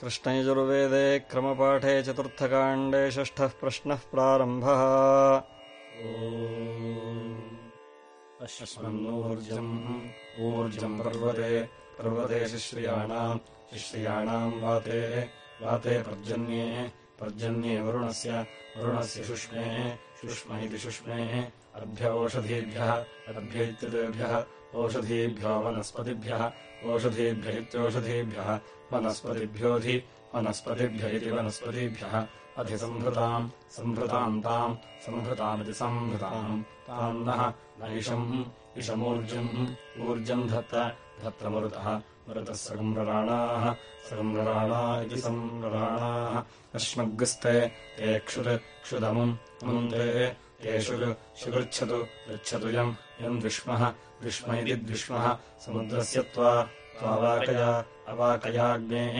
कृष्णयजुर्वेदे क्रमपाठे चतुर्थकाण्डे षष्ठः प्रश्नः प्रारम्भः। अश्वन्नूर्जम् ऊर्जम् पर्वते पर्वते शिश्रियाणाम् शिश्रियाणाम् वाते वाते पर्जन्ये पर्जन्ये वरुणस्य वरुणस्य शुष्मेः शुष्म इति शुष्मेः अर्भ्य ओषधीभ्यः अर्भ्य इत्यतेभ्यः ओषधीभ्यो वनस्पतिभ्यः ओषधीभ्य इत्योषधीभ्यः वनस्पतिभ्योऽधि वनस्पतिभ्य इति वनस्पतिभ्यः। अधिसम्भृताम् सम्भृताम् ताम् सम्भृतामिति सम्भृताम् ताम् नः नैषम् इषमूर्जम् ऊर्जम् धत्त धत्र मरुतः सगम्रराणाः सगम्रराणा इति सम्रराणाः अश्मग्स्ते ते क्षुत् क्षुदमुम् अमुन्दे ते शुग् शुगृच्छतु गच्छतु यम् यम् द्विष्मः द्विष्म इति द्विष्मः समुद्रस्य त्वा त्वावाकया अवाकयाग्नेः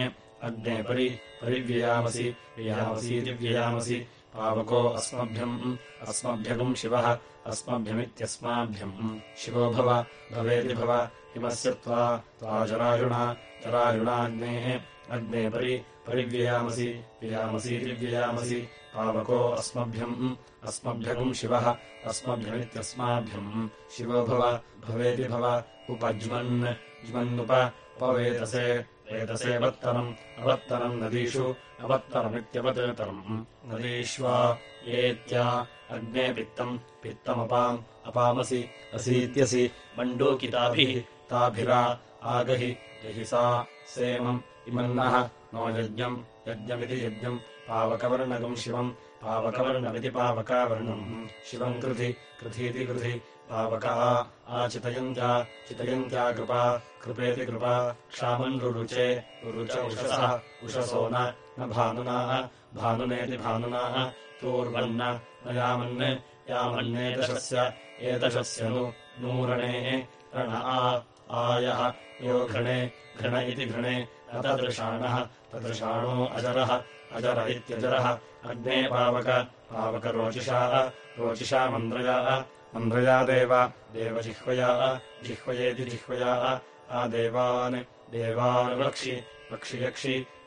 अग्ने परि परिव्ययामसि व्ययामसीति व्ययामसि पावको अस्मभ्यम् अस्मभ्यगुम् शिवः अस्मभ्यमित्यस्माभ्यम्। शिवो भव भवेति भव हिमस्य त्वा त्वा जरायुणा जरायुणाग्नेः अग्ने परि परिव्ययामसि व्ययामसीति व्ययामसि पावको अस्मभ्यम् अस्मभ्यगुम् शिवः अस्मभ्यमित्यस्माभ्यम्। शिवो भव भवेति भव उपज्वन् ज्वन्नुप उपवेतसे वेतसे वत्तरम् अवत्तरम् नदीषु अवत्तरमित्यवतरम् नदीष्वा येत्या अग्ने पित्तम् पित्तमपाम् अपामसि असीत्यसि मण्डूकिताभिः ताभिरा आगहि यहि सा सेमम् इमन्नः नो यज्ञम् यज्ञमिति यज्ञम् पावकवर्णकम् शिवम्। पावकवर्णमिति पावकावर्णम्। शिवम् कृधि कृधीति कृधि। पावका आचितयन्त्या चितयन्त्या कृपा। कृपेति कृपा। क्षामन् रुरुचे रुरुच उषसः। उषसो न भानुनाः। भानुनेति भानुनाः। तूर्वन्न न यामन् यामन्नेदशस्य एदशस्य नु नूरणेः रण आयः। यो घृणे घृण इति घृणे। अतदृशाणः तदृशाणो अजरः अजर इत्यजरः। अग्ने पावक। पावकरोचिषा रोचिषा। मन्द्रया मन्द्रया देव देवजिह्वया जिह्वयेति जिह्वया। आदेवान् देवान्। वक्षि। वक्षि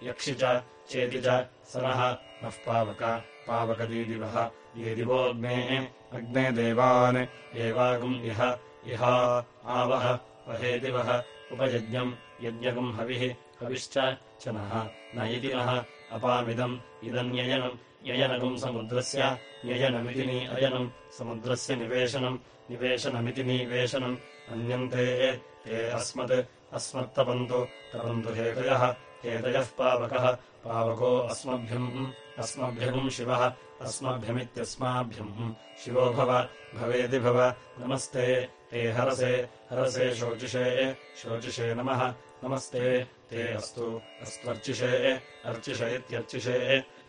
यक्षि। च। चेति च सरः। नः पावक। पावकदीदिवः दीदिवोऽग्नेः। अग्ने देवान्। देवागुम् इह इहा आवह। वहेति वः उपयज्ञम् यज्ञगुम् हविः। हविश्च च नः। न इति नः अपामिदम्। इदन्ययनम् ययनगुम् समुद्रस्य। ययनमिति नी अयनम्। समुद्रस्य निवेशनम्। निवेशनमिति निवेशनम् अन्यन्ते ते अस्मत्। अस्मत्तपन्तु। तपन्तु हेतयः। हेतयः पावकः। पावको अस्मभ्यम्। अस्मभ्यगुम् शिवः। अस्मभ्यमित्यस्माभ्यम्। शिवो भव। भवेति भव। नमस्ते। ते हरसे। हरसे शोचिषे। शोचिषे नमः नमस्ते ते अस्तु। अस्त्वर्चिषे अर्चिष इत्यर्चिषे।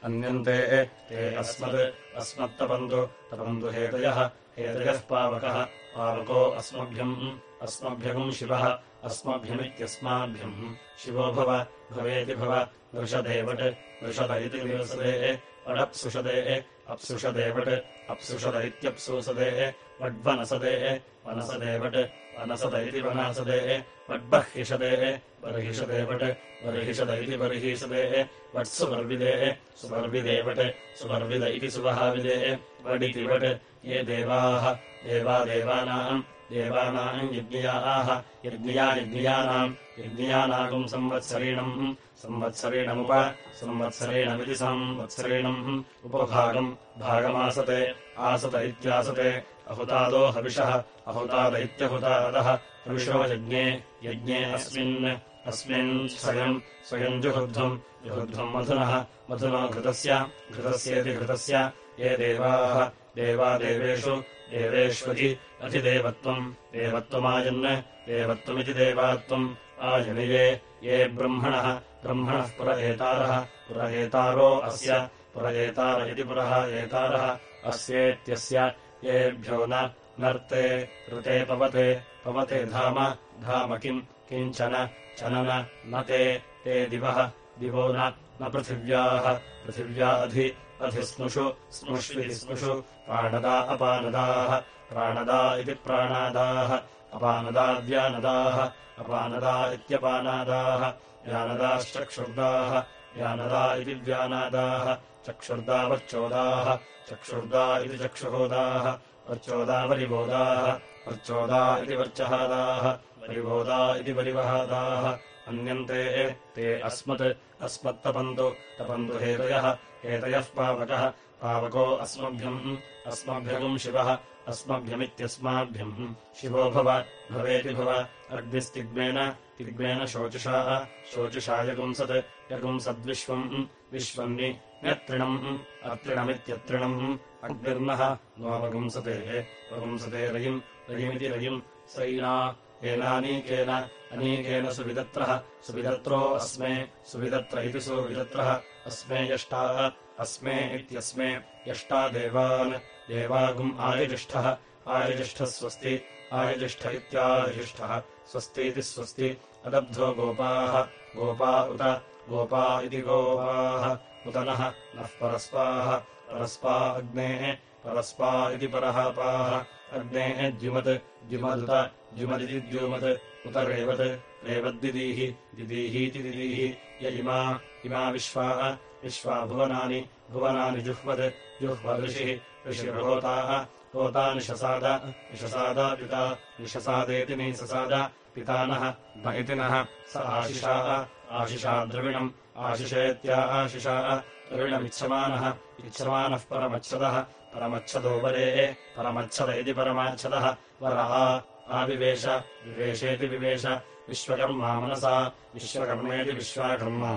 अन्यन्ते ते अस्मत् अस्मत्तपन्तु तपन्तु हेतयः हेतयः पावकः। पावको अस्मभ्यम् अस्मभ्यगुम् शिवः। अस्मभ्यमित्यस्माभ्यम् शिवो भव भवेति भव। वृषदेवट् वृषद इति विवसदेः वडप्सुषदेः अप्सुषदेवट् अप्सुषद इत्यप्सुसदेः वड्वनसदेः वनसदेवट् वनसद इति वनासदेः वड्बह्हिषदेः बर्हिषदेवट् बर्हिषद इति बर्हिषदेः वट्सुपर्विदेः सुपर्विदेवट् सुपर्विद इति सुवहाविदेः वडिति वट् ये देवाः देवा देवानाम् देवानाम् यज्ञयाः यज्ञया यज्ञयानाम् यज्ञयानागुम् संवत्सरीणम् संवत्सरीणमुप संवत्सरेणमिति संवत्सरेणम् उपभागम् भागमासते आसत इत्यासते अहुतादो हविषः अहुताद इत्यहुतादः हविषो यज्ञे यज्ञे अस्मिन् अस्मिन् स्वयम् स्वयम् जुहुध्वम् जुहुध्वम् मधुनः मधुनो घृतस्य घृतस्येति घृतस्य ये देवाः देवा देवेषु देवेष्वधि अधिदेवत्वम् देवत्वमायन् देवत्वमिति देवात्वम् आयनिये ये ब्रह्मणः ब्रह्मणः पुर एतारः पुर एतारो अस्य पुर एतार इति पुरः एतारः अस्येत्यस्य येभ्यो न नर्ते ऋते पवते पवते धाम धाम किम् किञ्चन चनन न ते ते दिवः दिवो न पृथिव्याः पृथिव्या अधि अधिस्नुषु स्नुष्विति स्नुषु प्राणदा अपानदाः प्राणदा इति प्राणादाः अपानदाव्यानदाः अपानदा इत्यपानादाः व्यानदाश्चक्षुर्दाः व्यानदा इति व्यानादाः चक्षुर्दा वर्चोदाः चक्षुर्दा इति चक्षुहोदाः वर्चोदा वरिबोधाः वर्चोदा इति वर्चहादाः वरिबोधा इति वरिवहादाः अन्यन्ते ते अस्मत् अस्मत्तपन्तु तपन्तु हेतयः हेतयः पावकः पावको अस्मभ्यम् अस्मभ्यगुम् शिवः अस्मभ्यमित्यस्माभ्यम्। शिवो भव भवेति भव अग्निस्तिग्मेन तिग्मेन शोचिषा यगुंसत् यगुंसद्विश्वम् विश्वन्नि न्यत्रिणम् अत्रिणमित्यत्रिणम्। अग्निर्नः नोऽवगुंसते वगुंसते रयिम् रयिमिति रयिम् सैना येनानीकेन अनीकेन सुविदत्रः सुविदत्रो अस्मे सुविदत्र इति सुविदत्रः अस्मे यष्टाः, अस्मे इत्यस्मे यष्टा देवान्, देवागुम् आयजिष्ठः आयजिष्ठः स्वस्ति आयजिष्ठ इत्यायजिष्ठः स्वस्तीति स्वस्ति, अदब्धो गोपाः, गोपा उत, गोपा इति गोपाः उत नः नः परस्पाः, परस्पा अग्नेः, परस्पा इति परहापाः अग्नेः द्युमत् द्युमदुत द्युमदिति द्युमत् उत रेवत्। रेवद्दिदीः दिदीहीति दिदीः य इमा इमा विश्वाः विश्वा भुवनानि भुवनानि जुह्वत् जुह्वदृशिः ऋषिर्होताः होता निशसाद निशसादा पिता निशसादेति निससाद पितानः न इति नः। स आशिषाः आशिषा द्रविणम् आशिषेत्या आशिषा द्रविणमिच्छमानः इच्छमानः परमच्छदः परमच्छदो वरे परमच्छद इति परमाच्छदः। वर आविवेश विवेशेति विवेश विश्वकर्मा मनसा विश्वकर्मेति विश्वाकर्मा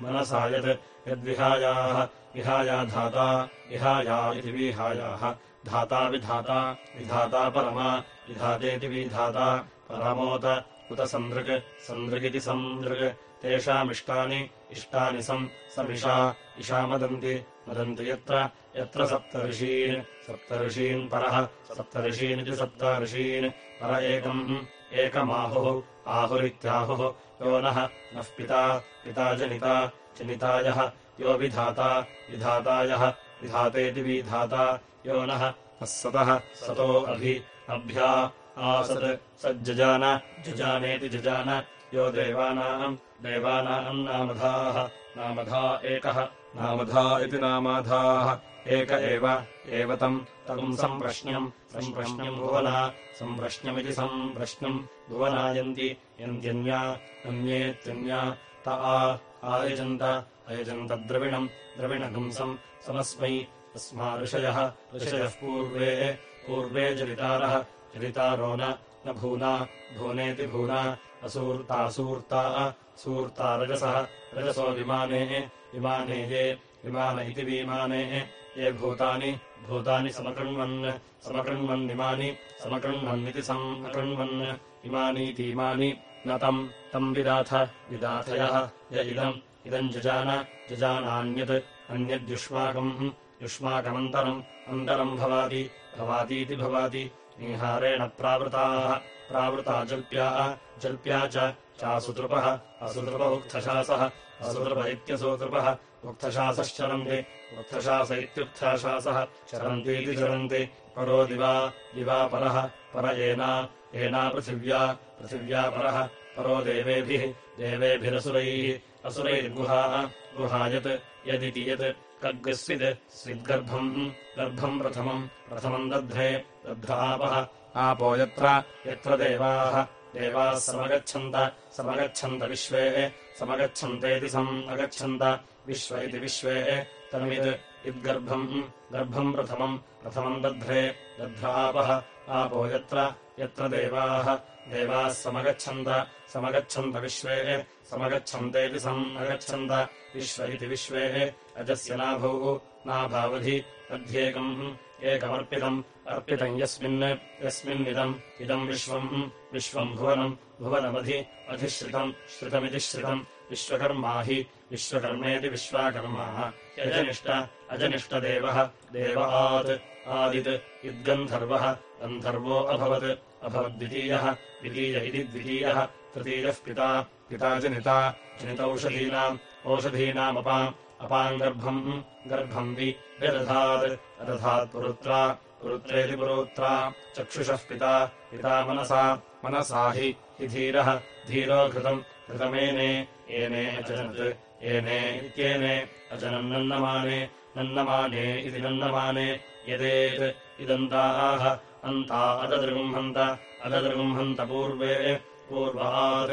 मनसा यत् यद्विहायाः विहाया धाता विहाया इति विहायाः। धाता विधाता विधाता परमा विधातेति विधाता परमोत उत सन्दृक् सन्दृगिति सन्दृक्। तेषामिष्टानि इष्टानि सम् समिषा इषा मदन्ति। मदन्ति यत्र यत्र सप्तर्षीन् सप्तर्षीन् परः सप्तर्षीनिति सप्तर्षीन् पर एकम् एकमाहुः आहुरित्याहुः यो नः नः पिता पिता जनिता जनितायः यो विधाता विधातायः विधातेति विधाता यो नः नः सतः सतो अभि अभ्या आसत् सज्जजान जजानेति जजान यो देवानाम् देवानाम् नामधाः नामधा एकः नामधा इति नामाधाः। एक एव तम्। तम् सम्प्रश्न्यम् सम्प्रश्न्यम् भुवना। सम्प्रश्न्यमिति सम्प्रश्नम् भुवनायन्ति यन्त्यन्या। अन्येत्यन्या त आयजन्त। अयजन्तद्रविणम्। द्रविणगुंसम्। समस्मै तस्मा ऋषयः ऋषयः पूर्वे। पूर्वे जलितारः जलितारो न। भूना। भूनेति भूना। असूर्तासूर्ता। सूर्ता रजसः। रजसो विमाने विमाने ये विमान इति विमाने ये भूतानि भूतानि समकृण्वन् समकृण्वन्निमानि समकृण्वन्निति समकृण्वन् इमानीतीमानि न तम् तम् विदाथ विदाथयः य इदम् इदम् जजान जजानान्यत् अन्यद्युष्माकम् युष्माकमन्तरम् अन्तरम् भवाति भवातीति भवाति। निहारेण प्रावृताः प्रावृता जल्प्याः जल्प्या च चासुतृपः असुतृप उक्थशासः असुतृप इत्यसुतृपः। उक्थशासश्चरन्ति उक्थशास इत्युक्थाशासः चरन्तीति चरन्ति। परो दिवा दिवा परः। पर एना एना पृथिव्या। पृथिव्या परः। परो देवेभिः। देवेभिरसुरैः। असुरैर्गुहाः गुहायत्। यदिति यत् कग्स्विद् स्विद्गर्भम् गर्भम् प्रथमम्। प्रथमम् दध्रे दध्रापः आपो यत्र। यत्र देवाः। देवाः समगच्छन्त। समगच्छन्त विश्वे समगच्छन्तेति सम् अगच्छन्त। विश्व इति विश्वे। तमिद् इद्गर्भम्। गर्भम् प्रथमम्। प्रथमम् दध्रे। दध्रापः। आपो यत्र। यत्र देवाः। देवाः समगच्छन्त। समगच्छन्त विश्वे। समगच्छन्तेति सम् अगच्छन्त। विश्व इति विश्वे। अजस्य नाभौ नाभावधि। अध्येकम् एकमर्पितम् अर्पितम् यस्मिन् यस्मिन्निदम् इदम् विश्वम् विश्वम् भुवनम् भुवनमधि अधिश्रितम् श्रितमिति श्रितम् विश्वकर्मा हि विश्वकर्मेति विश्वाकर्मा। यजनिष्ट अजनिष्टदेवः देव आत् आदित् इद्गन्धर्वः गन्धर्वो अभवत् अभवद्वितीयः द्वितीय इति द्वितीयः तृतीयः पिता पिता जनिता जनितौषधीनाम् ओषधीनामपाम् अपाम् गर्भम् गर्भम् वि व्यदधात् अदधात् पुरुत्रा पुरुत्रेति पुरोत्रा चक्षुषः पिता पिता मनसा मनसा हि धीरः धीरो घृतम् ऋतमेने एने अचनत् एने इत्येने अचनम् नन्नमाने नन्नमाने इति नन्नमाने यदेत् इदन्ताः अन्ता अददृगुम्हन्त अददृगुम्हन्त पूर्वे पूर्वात्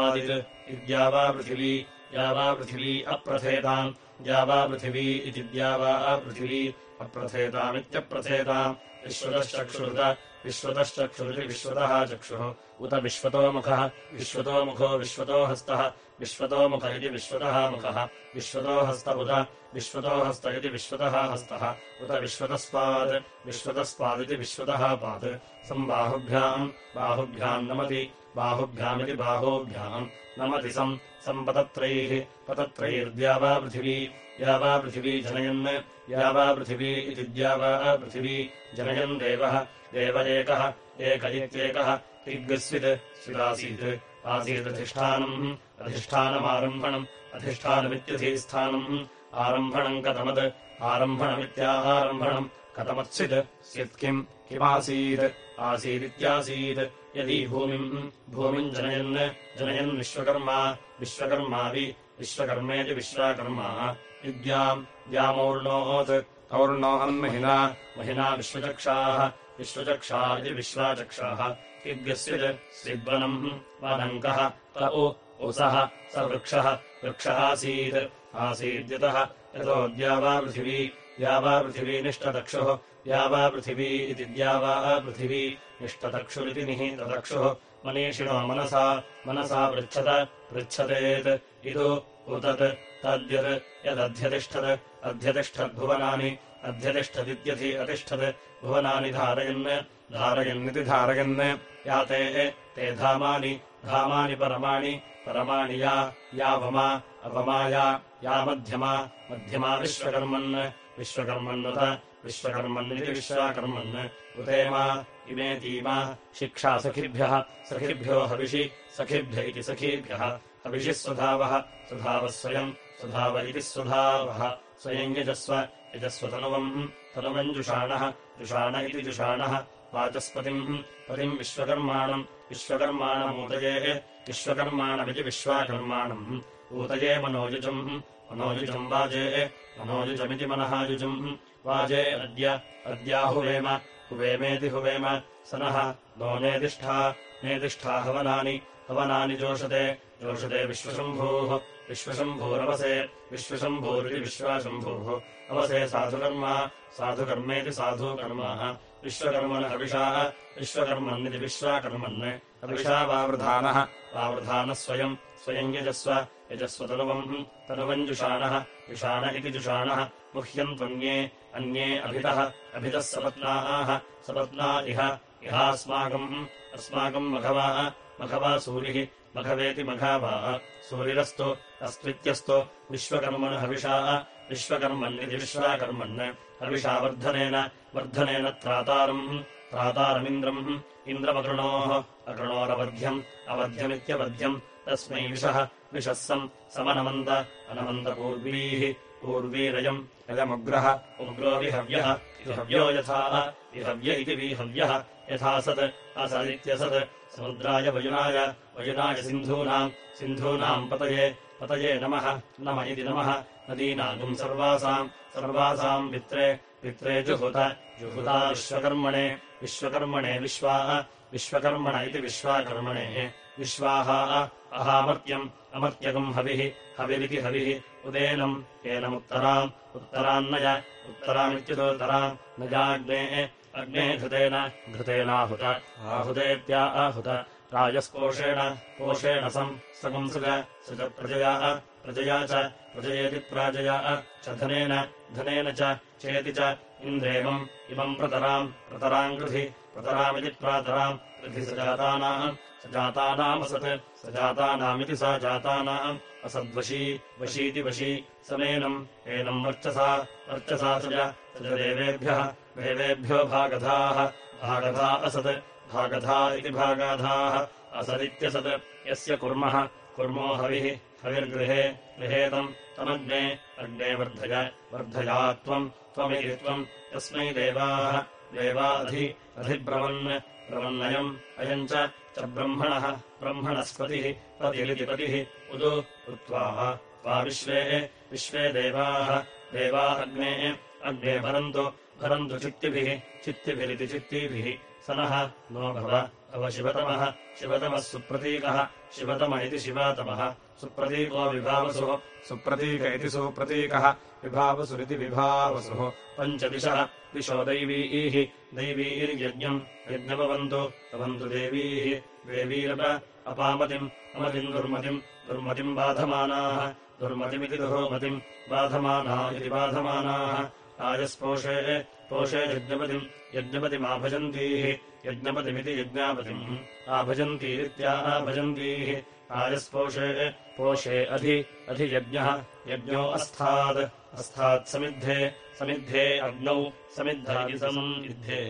आदित् इद्यावापृथिवी द्यावापृथिवी अप्रथेताम् द्यावापृथिवी इति द्यावापृथिवी अप्रथेतामित्यप्रथेताम् विश्वतश्चक्षुरुत विश्वतश्चक्षुरिति विश्वतः चक्षुः। उत विश्वतो मुखः विश्वतो हस्तः विश्वतो मुख इति विश्वतः मुखः। विश्वतो हस्त उत विश्वतो हस्त इति विश्वतः हस्तः। उत विश्वतस्पात् विश्वतस्पादिति विश्वतः पात्। सम्बाहुभ्याम् बाहुभ्याम् नमति बाहुभ्यामिति बाहोभ्याम् नमति सम् सम्पतत्रैः पतत्रैर्द्यावा पृथिवी या वा पृथिवी जनयन् या वा पृथिवी इति द्या वा पृथिवी जनयन् देवः देव एकः एक इत्येकः दिग्गस्वित् स्विदासीत् आसीदधिष्ठानम् अधिष्ठानमारम्भणम् अधिष्ठानमित्यधिष्ठानम् आरम्भणम् कथमत् आरम्भणमित्यारम्भणम् कथमत्सित् स्यत् किम् किमासीत् आसीदित्यासीत् यदि भूमिम् भूमिम् जनयन् जनयन् विश्वकर्मा विश्वकर्मावि विश्वकर्मेति विश्वाकर्मा। विद्याम् द्यामौर्णोत् और्णोऽन्महिना महिना विश्वचक्षाः विश्वचक्षा। इति विश्वाचक्षाः किद्यस्वित् स्विद्वनम् वनङ्कः त उसः स वृक्षः वृक्षः आसीत्। आसीद्यतः यतो द्यावापृथिवी द्यावापृथिवी निष्ठतक्षुः द्यावापृथिवी इति द्यावापृथिवी निष्ठतक्षुरिति निहिततक्षुः मनीषिणो मनसा मनसा पृच्छत पृच्छतेत्। इदु उतत् तद्यत् यदध्यतिष्ठत्। अध्यतिष्ठद्भुवनानि अध्यतिष्ठदित्यधि अतिष्ठत्। भुवनानि धारयन् धारयन्निति धारयन्। याते ते धामानि धामानि परमाणि। परमाणि या या वमा अवमाया या मध्यमा। मध्यमा विश्वकर्मन् विश्वकर्मन्नुत विश्वकर्मन्निति विश्वाकर्मन्। उतेमा इमेतीमा शिक्षा सखिभ्यः। सखिभ्यो हविषि सखिभ्य इति सखीभ्यः। हविषिः स्वधावः स्वधावः स्वयम् स्वधाव इति स्वधावः स्वयम् यजस्व यजस्वतनुवम् तनुवम् जुषाणः इति जुषाणः। वाचस्पतिम् पतिम् विश्वकर्माणम् विश्वकर्माणमूतये विश्वकर्माणमिति विश्वाकर्माणम्। ऊतये मनोयुजम् मनोयुजम् वाजे मनोयुजमिति मनहायुजम् वाजे अद्य अद्याहुवेम हुवेमेति हुवेम स नः नो नेतिष्ठा नेतिष्ठा हवनानि हवनानि जोषते जोषते विश्वशम्भोः, विश्वशम्भोरवसे, विश्वशम्भोरिति विश्वाशम्भोः। अवसे साधुकर्मा, साधुकर्मेति साधुकर्मा। विश्वकर्मण हविषाः, विश्वकर्मन्निति विश्वाकर्मन्। हविषा वावृधानः वावृधानः स्वयम् स्वयम् यजस्व यजस्वतनुवम् तनुवम् जुषाणः जुषाण इति जुषाणः मुह्यम् त्वन्ये अन्ये अभितः अभितः सपत्नाः सपत्ना इह इहास्माकम् अस्माकम् मघवा मघवा सूरिः मघवेति मघावा सूरिरस्तु अस्त्वित्यस्तु विश्वकर्मण हविषाः विश्वकर्मन्निति विश्वाकर्मन् हविषा वर्धनेन त्रातारम् त्रातारमिन्द्रम् इन्द्रमकृणोः अकृणोरवध्यम् अवध्यमित्यवध्यम् तस्मै विषः विषः सम् समनमन्त अनमन्तपूर्वीः पूर्वीरयम् अयमुग्रः उग्रो विहव्यः विहव्यो यथा विहव्य इति विहव्यः यथा सत् असदित्यसत् समुद्राय वयुनाय वयुनाय सिन्धूनाम् सिन्धूनाम् पतये पतये नमः नम इति नमः नदीनागुम् सर्वासाम् सर्वासाम् वित्रे वित्रे जुहुत जुहुता विश्वकर्मणे विश्वकर्मणे विश्वाः विश्वकर्मण इति विश्वाकर्मणे विश्वाः अहामर्त्यम् अमर्त्यकम् हविः हविरिति हविः उदेनम् एनमुत्तराम् उत्तरान्नय उत्तरामित्युदोत्तराम् नजाग्नेः अग्ने घृतेन घृतेनाहुत आहुतेत्या आहुत सम् सकंसृज सृजप्रजया प्रजया च प्रजयेति प्राजया च धनेन धनेन च चेति च इन्द्रेवम् इमम् प्रतराम् प्रतराम् कृधि प्रतरामिति प्रातराम् कृधि सजातानाम् सजातानामसत् सजातानामिति सा जातानाम् असद्वशी वशीति वशी समेनम् एनम् वर्चसा वर्चसा सज सजदेवेभ्यः देवेभ्यो भागधाः भागधा असत् भागधा इति भागाधाः असदित्यसत् यस्य कुर्मः कुर्मो हविः हविर्गृहे गृहेतम् तमग्ने अग्ने वर्धय वर्धया त्वम् त्वमिति त्वम् तस्मै देवाः देवाधि अधिब्रवन् ब्रवन्नयम् अयम् च ब्रह्मणः ब्रह्मणस्पतिः पतिरिति पतिः उदु उक्त्वा त्वा विश्वे विश्वे देवाः देवा अग्ने अग्ने भरन्तु भरन्तु चित्तिभिः चित्तिभिरिति चित्तिभिः स नः नो भव। भव शिवतमः। शिवतमः सुप्रतीकः। शिवतम इति शिवातमः। सुप्रतीको विभावसुः। सुप्रतीक इति सुप्रतीकः। विभावसुरिति विभावसुः। पञ्चदिशः दिशो दैवीः दैवीर्यज्ञम्। यज्ञमवन्तु। भवन्तु देवीः। देवीरप। अपामतिम्। अमतिम् दुर्मतिम्। दुर्मतिम् बाधमानाः। दुर्मतिमिति दुहोमतिम्। बाधमाना इति बाधमानाः। आयस्पोषे पोषे यज्ञपतिम् यज्ञपतिमाभजन्तीः यज्ञपतिमिति यज्ञापतिम्। आभजन्तीरित्या भजन्तीः आयस्पोषे पोषे अधि अधियज्ञः यज्ञो अस्थात्। अस्थात् समिद्धे अग्नौ समिद्धादि समिद्धे।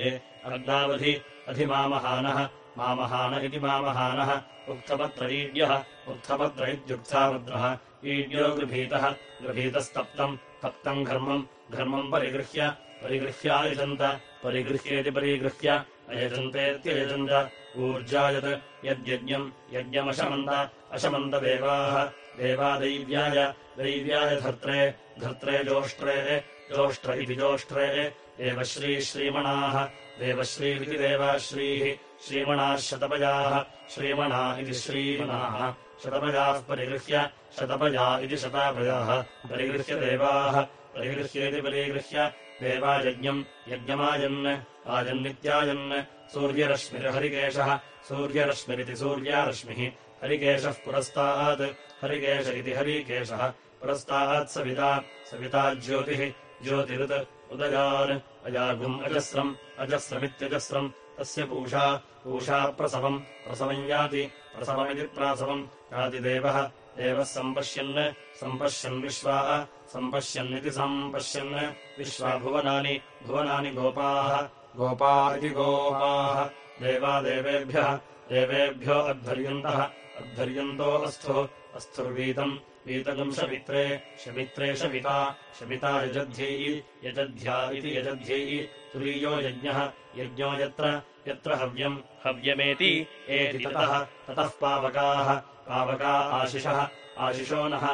अग्नावधि अधिमामहानः मामहान इति मामहानः। उक्थपत्रईड्यः उक्थपत्र इत्युक्थावद्रः ईड्यो गृभीतः गृभीतस्तप्तम् तप्तम् घर्मम् घर्मम् परिगृह्य परिगृह्यायजन्त। परिगृह्येति परिगृह्य। अयजन्तेत्ययजन्त। ऊर्जायत्। यद्यज्ञम् यज्ञमशमन्त। अशमन्तदेवाः देवादैव्याय दैव्याय। धर्त्रे। धर्त्रे जोष्ट्रे। जोष्ट्र इति जोष्ट्रे। देवश्रीश्रीमणाः देवश्रीरिति देवाश्रीः। श्रीमणाः शतपयाः श्रीमणा इति श्रीमणाः। शतपयाः परिगृह्य। शतपया इति शतापयाः परिगृह्य देवाः। परिगृह्येति परिगृह्य देवायज्ञम् यज्ञमायन् आयन्नित्यायन् सूर्यरश्मिर्हरिकेशः सूर्यरश्मिरिति सूर्यारश्मिः। हरिकेशः पुरस्तात् हरिकेश इति हरिकेशः। पुरस्तात् सविता सविता ज्योतिः ज्योतिरुत् उदयान् अजागुम् अजस्रम् अजस्रमित्यजस्रम्। तस्य पूषा पूषा प्रसवम् याति प्रसवमिति प्रासवम् याति देवः देवः सम्पश्यन् सम्पश्यन् विश्वाः सम्पश्यन्निति सम्पश्यन्। विश्वा भुवनानि भुवनानि गोपाः गोपा इति गोपाः। देवा देवेभ्यः देवेभ्यो अध्वर्यन्तः। अध्वर्यन्तो अस्थुः अस्थुर्वीतम् वीतकम् शमित्रे शमित्रे शमिता शमिता यजध्यै यजध्या इति यजध्यै। तुरीयो यज्ञः यज्ञो यत्र यत्र हव्यम् हव्यमेति एति ततः ततः पावकाः पावका आशिषः आशिषो नः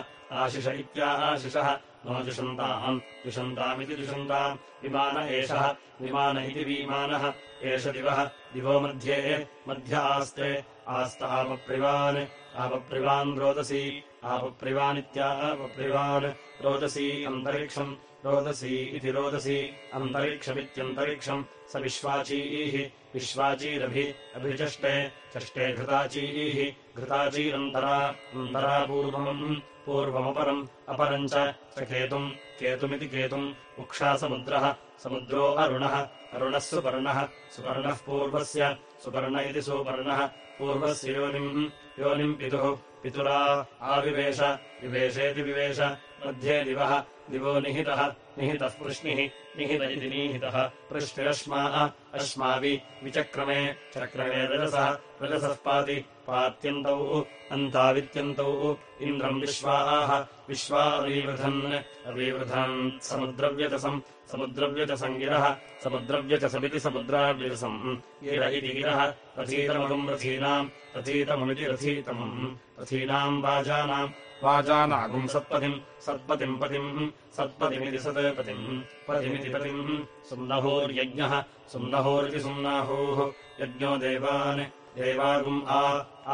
आशिष इत्याशिषः नो जुषन्ताम् जुषन्तामिति जुषन्ताम् विमान एषः विमान इति विमानः एष दिवः दिवो मध्ये मध्य आस्ते आस्त आपप्रिवान् आपप्रिवान् रोदसी आपप्रिवानित्यापप्रिवान् रोदसी अन्तरिक्षम् रोदसी इति रोदसी। अन्तरिक्षमित्यन्तरिक्षम्। स विश्वाचीः। विश्वाचीरभि अभिचष्टे चष्टे घृताचीः। घृताचीरन्तरा। अन्तरा पूर्वम्। पूर्वमपरम्। अपरम् च केतुम्। केतुमिति केतुम्। उक्षासमुद्रः समुद्रो। अरुणः। अरुणः सुपर्णः सुपर्णः पूर्वस्य। सुपर्ण इति सुपर्णः पूर्वस्य योनिम्। योनिम् पितुः। पितुरा। आविवेश। विवेशेति विवेश मध्ये दिवः दिवो निहितः निहितः पृश्निः निहित इति निहितः। पृष्टिरश्माः अश्मावि विचक्रमे चक्रमे रजसः रजसः पाति पात्यन्तौ अन्तावित्यन्तौ इन्द्रम् विश्वाः विश्वा अवीवृधन्। समुद्रव्यचसम् समुद्रव्यचसम् गिरः समुद्रव्यचसमिति समुद्राव्यचसम् गिर इति गिरः रथीतमगम् रथीनाम् रथीतममिति रथीतमम् रथीनाम् वाजानाम् वाजानागुम् सत्पतिम् सत्पतिम् पतिम् सत्पतिमिति सत्पतिम् पतिमिति पतिम् सुम्नहोर्यज्ञः सुम्नहोरिति सुम्नाहोः यज्ञो देवान् देवागुम् आ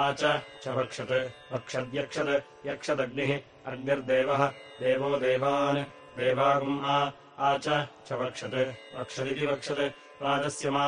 आ च भक्षत् भक्षद्यक्षत् यक्षदग्निः अग्निर्देवः देवो देवान् देवागुम् आ आ च वक्षत् वक्षदिति वक्षत् राजस्य मा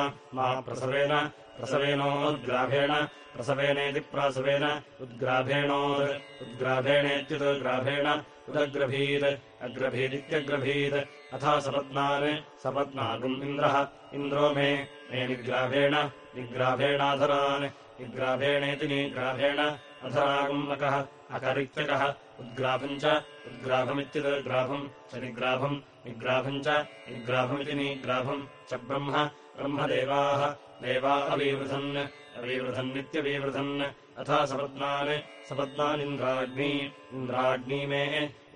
प्रसवेन प्रसवेनोद्ग्राभेण प्रसवेनेति प्रासवेन उद्ग्राभेणोद् उद्ग्राभेणेत्युद्ग्राभेण उदग्रभीत् अग्रभीदित्यग्रभीत् अथा सपत्नान् सपत्नागुम् इन्द्रः इन्द्रो मे मे निग्राभेण निग्राभेणाधरान् निग्राभेणेति निग्राभेण अधरागुम् अकः अकरित्यकः उद्ग्राभम् च उद्ग्राभमित्युद्ग्राभम् च निग्राभम् निग्राभम् च निग्राभमिति निग्राभम् च ब्रह्म ब्रह्मदेवाः देवा अवीवृधन् अवीवृधन्नित्यवीवृधन् अथा सपत्नान् सपत्नानिन्द्राग्नी इन्द्राग्नी मे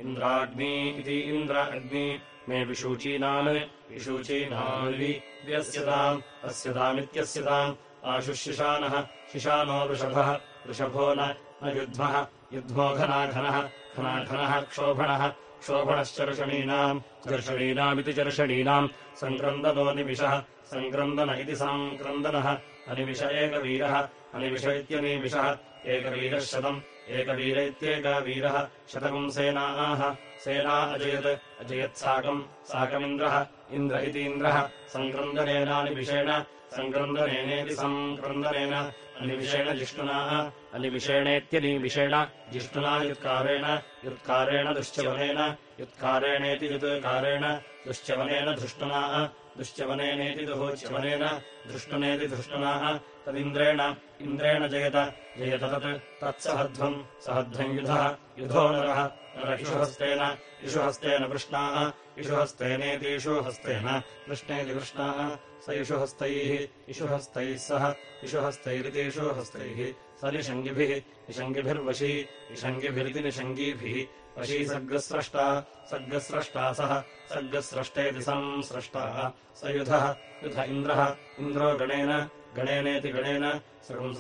इन्द्राग्नी इति इन्द्र अग्नि मे विशूचीनान् विशूचीनान् व्यस्यताम् अस्यतामित्यस्यताम् आशुशिशानः शिशानो वृषभः वृषभो न युध्मः युध्मो घनाघनः घनाघनः क्षोभणः क्षोभणश्चर्षणीनाम् चर्षणीनामिति चर्षणीनाम् सङ्क्रन्दनो निमिषः सङ्क्रन्दन इति साङ्क्रन्दनः। अनिमिष एकवीरः। अनिमिष इत्यनिमिषः एकवीरः शतम्। एकवीर इत्येकवीरः। शतकम् सेनाः। सेना अजयत्। अजयत्साकम् साकमिन्द्रः। इन्द्र इतीन्द्रः। सङ्क्रन्दनेनानिमिषेण सङ्क्रन्दनेनेति सङ्क्रन्दनेन। अनिविषेण जिष्णुनाः। अनिविषेणेत्यनिविषेण। जिष्णुना युत्कारेण। युत्कारेण दुश्चवनेन। युत्कारेणेति युत्कारेण। दुश्चवनेन धृष्टुनाः दुश्चवनेनेति दुहोच्यवनेन धृष्टुनेति धृष्टुनाः तदिन्द्रेण इन्द्रेण जयत जयत तत् तत्सहध्वम् सहध्वम् युधः युधो नरः नरहिषुहस्तेन इषुहस्तेन कृष्णाः इषुहस्तेनेतीषुहस्तेन कृष्णेति कृष्णाः स इषुहस्तैः इषुहस्तैः सह इषुहस्तैरितीषुहस्तैः स निषङ्गिभिः निषङ्गिभिर्वशी निषङ्गिभिरिति निषङ्गीभिः वशी सर्गस्रष्टा सः सर्गस्रष्टेति संस्रष्टाः स युधः युध इन्द्रः इन्द्रो गणेन गणेनेति गणेन सकम्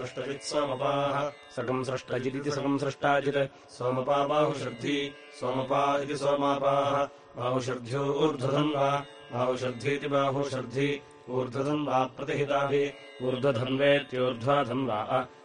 सोमपाः। सकम् सृष्टजिदिति सकम् सृष्टाजित् सोमपा बाहुश्रद्धी सोमपा इति सोमापाः। बाहुषर्ध्यो ऊर्ध्वधन्वा बाहुषर्धीति बाहुषर्धी ऊर्ध्वधन्वा प्रतिहिताभिः ऊर्ध्वधन्वेत्यूर्ध्वाधन्वा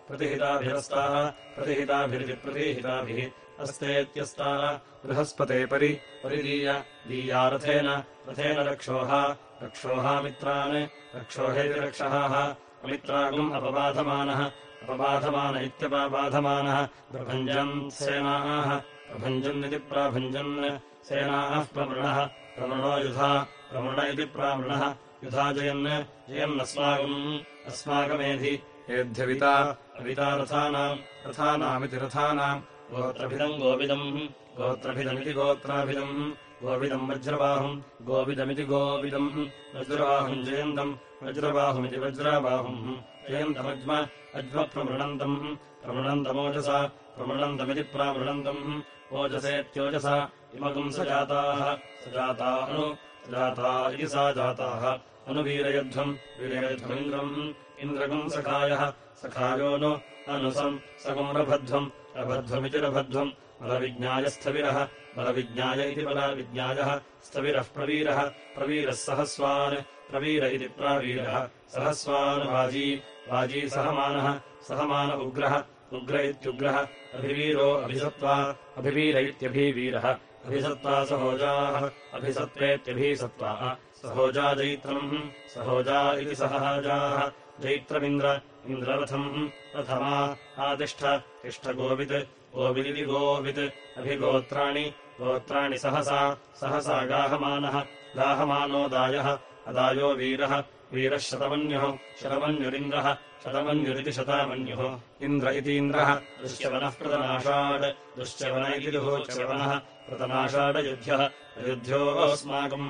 प्रतिहिताभिरस्ताः प्रतिहिताभिरिति प्रतिहिताभिः अस्तेत्यस्ताः बृहस्पते परि परिदीय दीयारथेन रथेन रक्षोः। रक्षोहामित्रान् रक्षोहेति रक्षाः अमित्रागम् अपबाधमानः। अपबाधमान इत्यपबाधमानः। प्रभञ्जन् सेनाः। प्रभञ्जन् इति प्राभञ्जन् सेनाः प्रवृणः प्रवृणो युधा। प्रवृण इति प्रावृणः युधा जयन् जयन्नस्माकम् अस्माकमेधि एध्यविता। अविता रथानाम्। रथानामिति रथानाम् गोत्रभिदम् गोविदम्। गोत्रभिदमिति गोत्राभिदम्। गोविदम् वज्रबाहुम्। गोविदमिति गोविदम्। वज्रबाहुम् जयन्तम्। वज्रबाहुमिति वज्रबाहुम्। जयन्तमज्म अज्मप्रमृणन्तम् प्रमृणन्तमोजसा। प्रमृणन्तमिति प्रामृणन्तम्। ओजसेत्योजसा इमगुम् स जाताः स जाता अनु। जाता इति सा जाताः। अनुवीरयध्वम् वीरयध्वमिन्द्रम्। इन्द्रगुम् सखायः। सखायो नु। अनुसम् सगुम् रभध्वम् रभध्वमिति रभध्वम् बलविज्ञाय स्थविरः बलविज्ञाय इति बलविज्ञायः। स्थविरः प्रवीरः। प्रवीरः सहस्वान्। प्रवीर इति प्रावीरः। सहस्वान् वाजी। वाजी सहमानः। सहमान उग्रः। उग्र इत्युग्रः। अभिवीरो अभिसत्त्वा। अभिवीर इत्यभिवीरः। अभिसत्त्वा सहोजाः। अभिसत्त्वेत्यभिसत्त्वाः सहोजा जैत्रम्। सहोजा इति सहोजाः जैत्रमिन्द्र। इन्द्ररथम्। रथमा। आतिष्ठ तिष्ठ गोवित् गोविदिति गोवित्। अभिगोत्राणि गोत्राणि सहसा सहसा गाहमानः गाहमानो दायः अदायो वीरः वीरः शतमन्युः शतमन्युरिन्द्रः शतमन्युरिति शतामन्युः। इन्द्र इतीन्द्रः दुश्चवनः प्रतनाषाड् दुश्चवन इति दुःचवनः प्रतनाषाडयुध्यः अयुध्योऽस्माकम्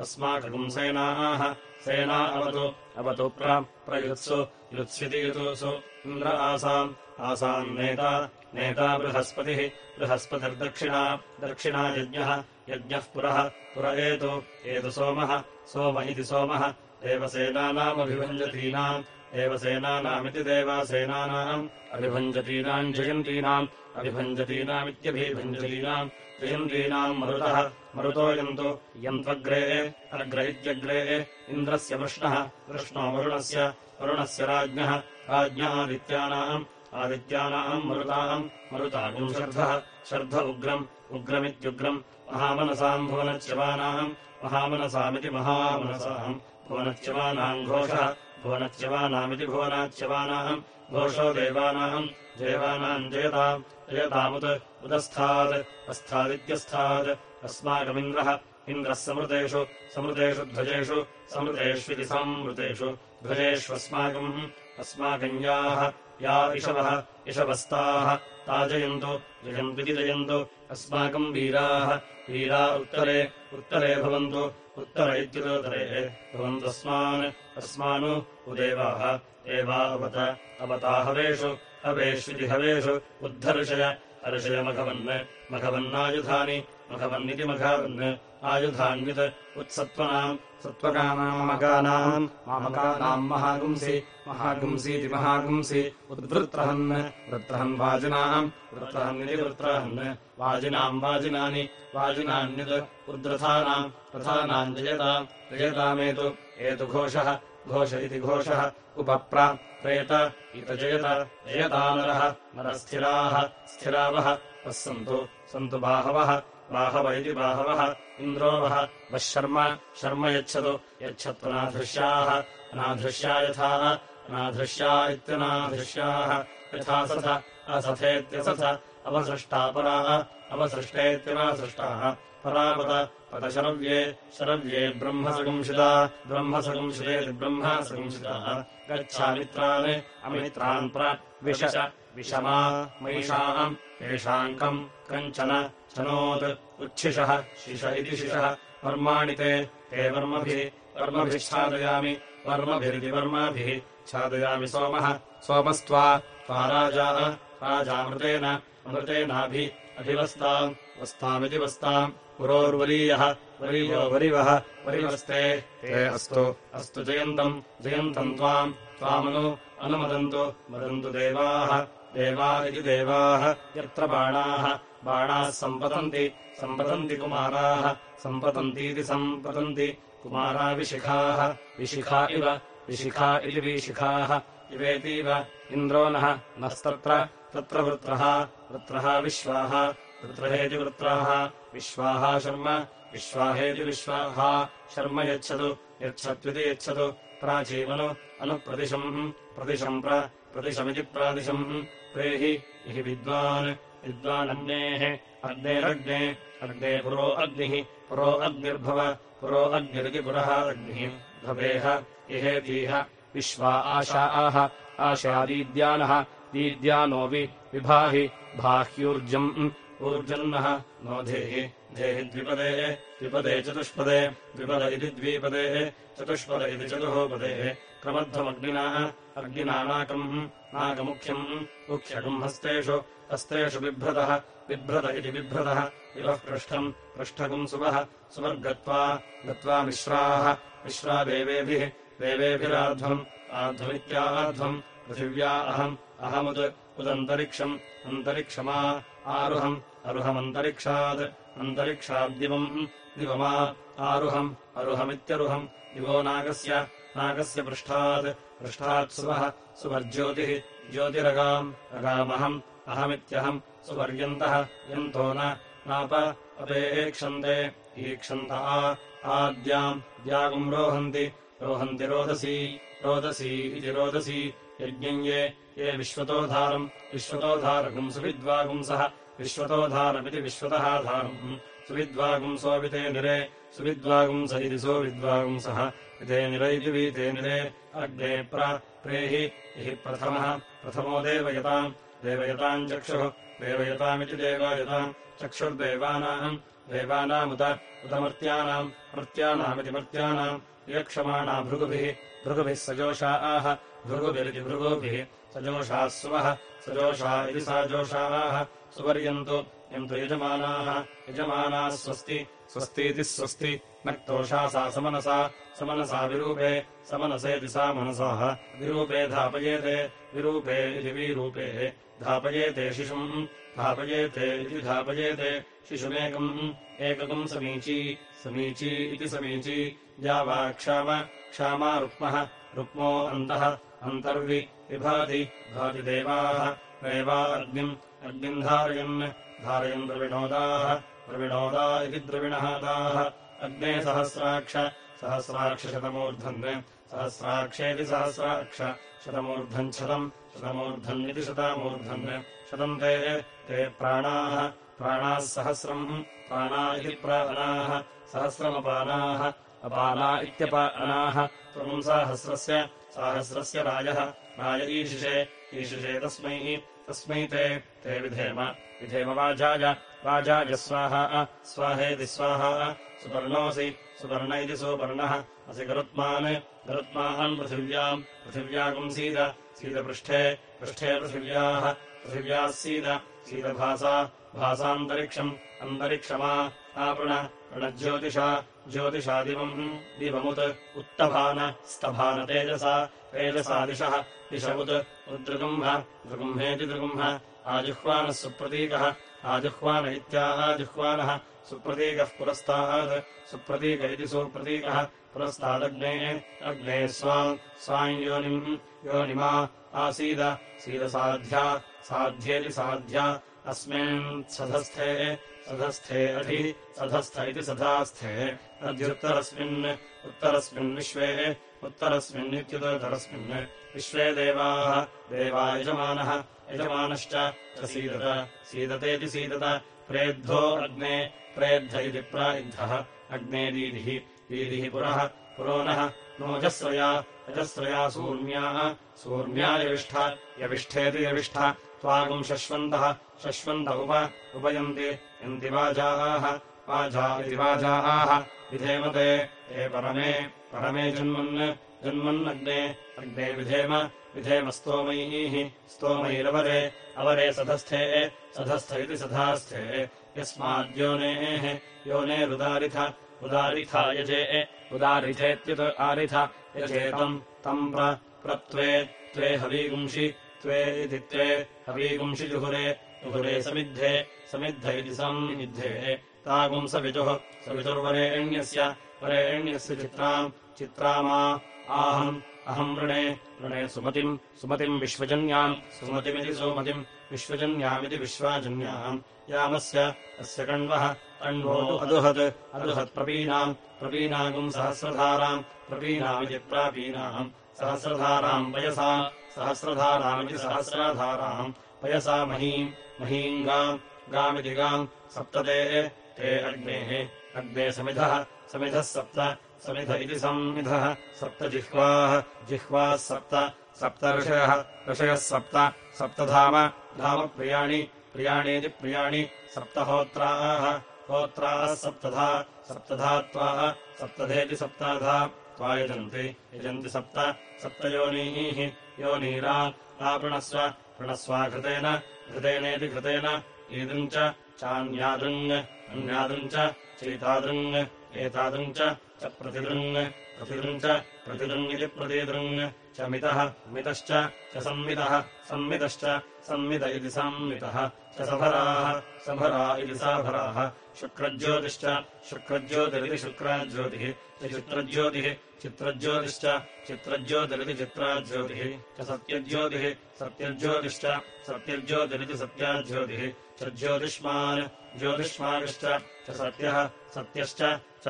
अस्माकम् सेनाः। सेना अवतु अवतु प्रयुत्सु युत्स्यति युतुसु। इन्द्र आसाम् आसाम् नेता नेता बृहस्पतिः बृहस्पतिर्दक्षिणा दक्षिणा यज्ञः यज्ञः पुरः पुर एतु एतु सोमः सोम इति सोमः देवसेनानामभिभञ्जतीनाम् देवसेनानामिति देवासेनानाम् अभिभञ्जतीनाम् जयन्तीनाम् अभिभञ्जतीनामित्यभिभञ्जतीनाम् जयन्तीनाम् मरुतः मरुतो यन्तु यन्त्वग्रे अग्र इत्यग्रे इन्द्रस्य वृष्णः वृष्णो वरुणस्य वरुणस्य राज्ञः राज्ञादित्यानाम् आदित्यानाम् मरुताम् मरुतागुम् शर्धः शर्ध उग्रम् उग्रमित्युग्रम् महामनसाम् भुवनच्यवानाम् महामनसामिति महामनसाम् भुवनच्यवानाम् घोषः भुवनच्यवानामिति भुवनाच्यवानाम् घोषो देवानाम् देवानाम् जयताम् जयतामुत् उदस्थात् अस्थादित्यस्थात् अस्माकमिन्द्रः इन्द्रः समृतेषु समृतेषु ध्वजेषु समृतेष्विति संमृतेषु ध्वजेष्वस्माकम् अस्माकम् याः या इषवः इषवस्ताः ता जयन्तु जयन्त्विति जयन्तु। अस्माकम् वीराः। वीरा उत्तरे उत्तरे भवन्तु। उत्तर इत्युदोत्तरे भवन्तस्मान्। अस्मानु उदेवाः। एवावत अवता हवेषु। उद्धर्षय। अर्षय मघवन्। मघवन्नायुधानि। मघवन्निति मघवन् आयुधान्वित् उत्सत्त्वनाम् सत्त्वकानामकानाम् मामकानाम् महागुंसि महागुंसीति महागुंसि उद्वृत्रहन् वृत्रहन् वाजिनाम् वृत्रहन्निति वृत्रहन् वाजिनाम् वाजिनानि, वाजिनान्यत् उद्रथानाम् रथानाम् जयताम् जयतामेतु, एतु घोषः, घोष इति घोषः, उपप्र, प्रेत, इत जयत जयतानरः नरस्थिराः स्थिरावः वः सन्तु सन्तु बाहवः, बाहव इति बाहवः। इन्द्रो वः वः शर्म शर्म यच्छतु यच्छत्वनाधृश्याः अनाधृश्या यथा अनाधृश्या इत्यनाधृश्याः यथा सथ असथेत्यसथ अवसृष्टापराः अवसृष्टेत्यनासृष्टाः परापत पतशरव्ये शरव्ये ब्रह्मसगंशिता ब्रह्मसगंशितेति ब्रह्मसगंशिताः गच्छामित्रान् अमित्रान् प्रविश विषमा महिषाम् येषाङ्कम् कञ्चन चनोत् उच्छिषः शिष इति शिषः। वर्माणि ते ते वर्मभिः वर्मभिश्चादयामि वर्मभिरिति वर्माभिः छादयामि सोमः। सोमस्त्वा त्वा राजा राजामृतेन अमृतेनाभि अभिवस्ताम् वस्तामिति वस्ताम्। पुरोर्वरीयः वरीयो वरिवः वरिवस्ते। अस्तु अस्तु जयन्तम् जयन्तम् त्वाम्। त्वामनु अनुमदन्तु मदन्तु देवाः। देवा इति देवाः यत्र बाणाः बाणाः सम्पतन्ति सम्पतन्ति कुमाराः सम्पतन्तीति सम्पतन्ति कुमारा विशिखाः इव विशिखा इति विशिखाः इवेतीव इन्द्रो नः नस्तत्र तत्र वृत्रः वृत्रः विश्वाः वृत्रहेति वृत्राः विश्वाः शर्म विश्वाहेति विश्वाः शर्म यच्छतु यच्छत्विति यच्छतु प्राचीवनु अनुप्रदिशम् प्रतिशम् प्रतिशमिति प्रादिशम् प्रेहि हि विद्वान् विद्वानग्नेः अग्नेरग्ने अग्ने पुरो अग्निः पुरो अग्निर्भव पुरो अग्निरिति पुरः अग्निः। भवेह इहेतीह विश्वा आशाः आशादीद्यानः दीद्यानोऽपि विभाहि बाह्यूर्जम् ऊर्जन्नः नो धेहि धेहि द्विपदे द्विपदे चतुष्पदे द्विपद इति द्विपदे चतुष्पद इति चतुःपदे क्रमध्वमग्निना अग्निना नाकम् नाकमुख्यम् मुख्यकम् हस्तेषु हस्तेषु बिभ्रतः बिभ्रत इति बिभ्रतः इवः पृष्ठम् पृष्ठकम् सुवः सुवर्गत्वा गत्वा मिश्राः मिश्रा देवेभिः देवेभिराध्वम् आध्वमित्याध्वम् पृथिव्या अहम् अहमुद् उदन्तरिक्षम् अन्तरिक्षमा आरुहम् अरुहमन्तरिक्षात् अन्तरिक्षाद्दिवम् दिवमा आरुहम् अरुहमित्यरुहम् दिवो नागस्य नागस्य पृष्ठात् पृष्ठात् सुवः सुवर्ज्योतिः ज्योतिरगाम् अगामहम् अहमित्यहम् सुवर्यन्तः यन्तो न, नाप अपेक्षन्ते, ईक्षन्त आद्याम् द्यागुम् रोहन्ति रोहन्ति रोदसी रोदसी इति रोदसी यज्ञम् ये ये विश्वतोधारम्, विश्वतोधारकम् सुविद्वागुंसः विश्वतोधारमिति विश्वतः धारम्। सुविद्वागुंसोऽपिते निरे सुविद्वागुंस इति सोविद्वागुंसः इते निर इति वीते निरे, अग्ने प्रेहि हि प्रथमः, प्रथमो देवयताम्। देवयताम् चक्षुः, देवयतामिति देवायताम्, चक्षुर्देवानाम् देवानामुत उतमर्त्यानाम् मर्त्यानामिति मर्त्यानाम् यक्षमाणा भृगुभिः भृगुभिः सजोषा आह भृगुभिरिति भृगोभिः, सजोषाः सुवः, सजोषा इति जोषाः सुवर्यन्तु यन्तु यजमानाः यजमानाः स्वस्ति, स्वस्तीति स्वस्ति, नक्तोषा सा समनसा समनसा विरूपे, समनसेति सा मनसाः, विरूपे धापयेते, विरूपे इति विरूपे। धापयेते शिशुम् धापयेते इति धापयेते शिशुमेकम् एककम् समीची समीची इति समीची जावा क्षाम क्षामा रुक्मः रुक्मो अन्तः अन्तर्वि विभाति भाति देवाः देवा अग्निम् अग्निम् धारयन् धारयन् द्रविणोदाः द्रविणोदा इति द्रविणहादाः अग्ने सहस्राक्ष सहस्राक्षशतमूर्धन् सहस्राक्षेति सहस्राक्ष शतमूर्धम् शतम् शतमूर्धन् इति शतामूर्धन् शतम् ते ते प्राणाः प्राणाः सहस्रम् प्राणा इति प्राणाः सहस्रमपानाः अपाना इत्यपानाः। त्वम् साहस्रस्य राजः राज ईशिषे ईशिषे तस्मै तस्मै ते ते विधेम विधेम वाजाय वाजाय स्वाहा स्वाहेति स्वाहा। सुपर्णोऽसि सुपर्ण इति सुपर्णः असि गरुत्मान् गरुत्मान् पृथिव्याम् पृथिव्यागुम् सीद सीदपृष्ठे पृष्ठे पृथिव्याः पृथिव्याः सीद सीदभासा भासान्तरिक्षम् अन्तरिक्षमा आपण रणज्योतिषा ज्योतिषा दिवम् दिवमुत् उत्तभान स्तभान तेजसा तेजसा दिशः दिशमुत् उद्दृगुम्भ दृगुम्भेति दृगुम्भ आजुह्वानः सुप्रतीकः आजुह्वान इत्याजुह्वानः सुप्रतीकः पुरस्तात् सुप्रतीक इति सुप्रतीकः पुरस्तादग्ने। अग्ने स्वाम् योनिम्। आसीद। सीदसाध्या। साध्येति साध्या। अस्मिन् सधस्थे। अधि। सधस्थ इति सधास्थे। अद्युत्तरस्मिन्। उत्तरस्मिन् विश्वे। उत्तरस्मिन्नित्युत्तरस्मिन् विश्वे देवाः। देवा यजमानः। यजमानश्च सीदत। सीदतेति सीदत। प्रेद्धो अग्ने। प्रेद्ध इति प्रायुद्धः अग्ने दीदिः दीदिः पुरः पुरो नः नोजस्रया यजस्रया सूर्म्याः। सूर्म्या यविष्ठ यविष्ठेति यविष्ठ त्वागुम् शश्वन्तः शश्वन्त उप उपयन्ति यन्ति वाजाः। वाजा इति वाजाः। विधेमते ते परमे परमे जन्मन् जन्मन्नग्ने अग्ने। विधेम विधेम स्तोमैः स्तोमैरवरे अवरे सधस्थे सधस्थ इति सधास्थे यस्माद्योनेः योनेरुदारिथ उदारिथा यजे उदारिथेत्युत आरिथ यजेतम् तम् प्रत्वे त्वे हवीगुंषि त्वे इति त्वे हवीगुंषि जुहुरे जुहुरे समिद्धे समिद्ध इति संविद्धे तागुंसविजुः सवितुर्वरेण्यस्य वरेण्यस्य चित्राम् चित्रामा आहम् अहम् वृणे वृणे सुमतिम् सुमतिम् विश्वजन्याम् सुमतिमिति सुमतिम् विश्वजन्यामिति विश्वाजन्याम्। यामस्य अस्य कण्वः कण्वो अदुहत् अदुहत्प्रवीणाम् प्रवीणागुम् सहस्रधाराम् प्रवीणामिति प्रापीनाम् सहस्रधाराम् पयसा सहस्रधारामिति सहस्राधाराम्। पयसा महीम् महीम् गाम् गामिति गाम् सप्तते ते अग्नेः अग्ने समिधः समिधः सप्त समिध इति संविधः सप्तजिह्वाः जिह्वाः सप्त सप्त ऋषयः ऋषयः सप्त। सप्तधाम धाम प्रियाणि प्रियाणीति प्रियाणि सप्तहोत्राः। होत्राः सप्तधा सप्तधा त्वा सप्तधेति सप्ताधा। त्वा यजन्ति यजन्ति सप्त सप्तयोनीः। योनीरा आपृणस्व प्रणस्वाघृतेन घृतेनेति घृतेन ईदृम् च चान्यादृङ् अन्यादृम् च चैतादृङ् एतादृम् च प्रतिदृङ् प्रतिदृम् च प्रतिदृङ् इति प्रतिदृङ् च मितः, मितश्च, च संमितः इति च सभराः, सभरा इति साभराः, शुक्रज्योतिश्च, शुक्रज्योतिरिति शुक्राज्योतिः, च चित्रज्योतिः, चित्रज्योतिश्च, चित्रज्योतिरिति चित्राज्योतिः, च सत्यज्योतिः, सत्यज्योतिश्च, सत्यज्योतिरिति सत्याज्योतिः, च ज्योतिष्मान् च सत्यः, सत्यश्च, च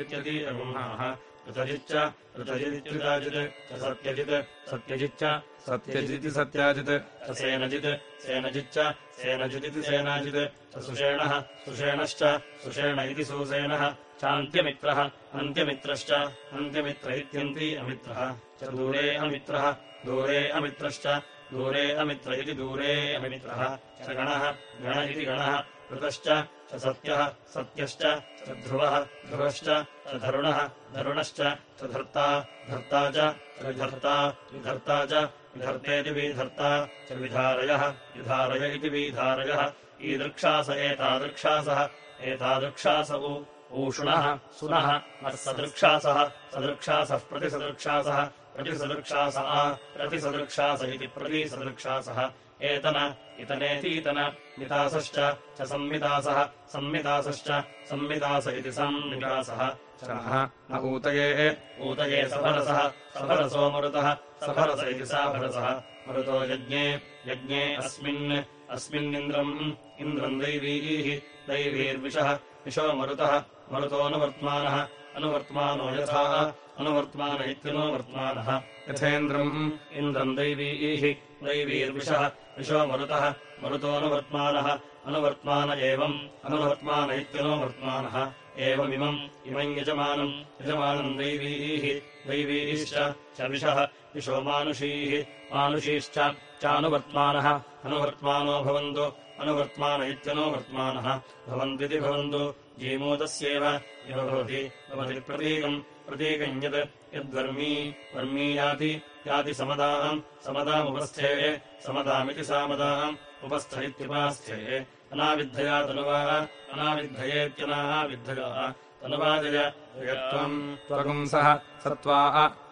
इत्यतीयगुम्हाः ऋतजिच्च ऋतजिदित्युताजित् च सत्यजित् सत्यजिच्च सत्यजिति सत्याजित् च सेनजित् सेनजिच्च सेनजिदिति सेनाजित् च सुषेणः सुषेणश्च सुषेण इति सुसेनः चान्त्यमित्रः अन्त्यमित्रश्च अन्त्यमित्र इत्यन्ती अमित्रः। च दूरे अमित्रः दूरे अमित्रश्च दूरे अमित्र इति दूरे अमित्रः। च गणः गण इति गणः ऋतश्च च सत्यः, सत्यश्च, च ध्रुवः, ध्रुवश्च, च धरुणः, धरुणश्च, च धर्ता धर्ता च विधर्ता विधर्ता च विधर्तेति विधर्ता च विधारयः विधारय इति विधारयः, ईदृक्षास एतादृक्षासः, एतादृक्षासौ ऊषुणः, सुनः सदृक्षासः सदृक्षासः प्रतिसदृक्षासः प्रतिसदृक्षासः प्रतिसदृक्षास इति प्रतिसदृक्षासः एतन इतनेतीतन मितासश्च च संमितासः संमितासश्च संमितास इति संमितासः। न ऊतये ऊतये सभरसः सभरसो मरुतः सभरस इति साभरसः मरुतो यज्ञे यज्ञे अस्मिन् अस्मिन्निन्द्रम् इन्द्रम् दैवीः दैवीर्विषः विशो मरुतः मरुतोऽनुवर्त्मानः अनुवर्त्मानो यथा अनुवर्त्मान इत्यनुवर्त्मानः यथेन्द्रम् इन्द्रम् दैवीः। दैवीर्विषः। विशो मरुतः। मरुतोऽनुवर्त्मानः अनुवर्त्मान एवम्। अनुवर्त्मान इत्यनुवर्त्मानः एवमिमम्। इमम् यजमानम्। यजमानम् दैवीः। दैवीश्च च विषः। विशो मानुषीः। मानुषीश्च चानुवर्त्मानः। अनुवर्त्मानो भवन्तु। अनुवर्त्मान इत्यनुवर्त्मानः भवन्तीति भवन्तु। इव भवति। भवति प्रतीकम् प्रतीकम् यत् यद्वर्मी वर्मी याति याति समदाम् समदामुपस्थे समदामिति सामदाम् उपस्थ इत्युपास्थे अनाविद्धया तनुवा अनाविद्धयेत्यनाविद्धया तनुवाजय जयत्वम् त्वगुंसः सत्त्वा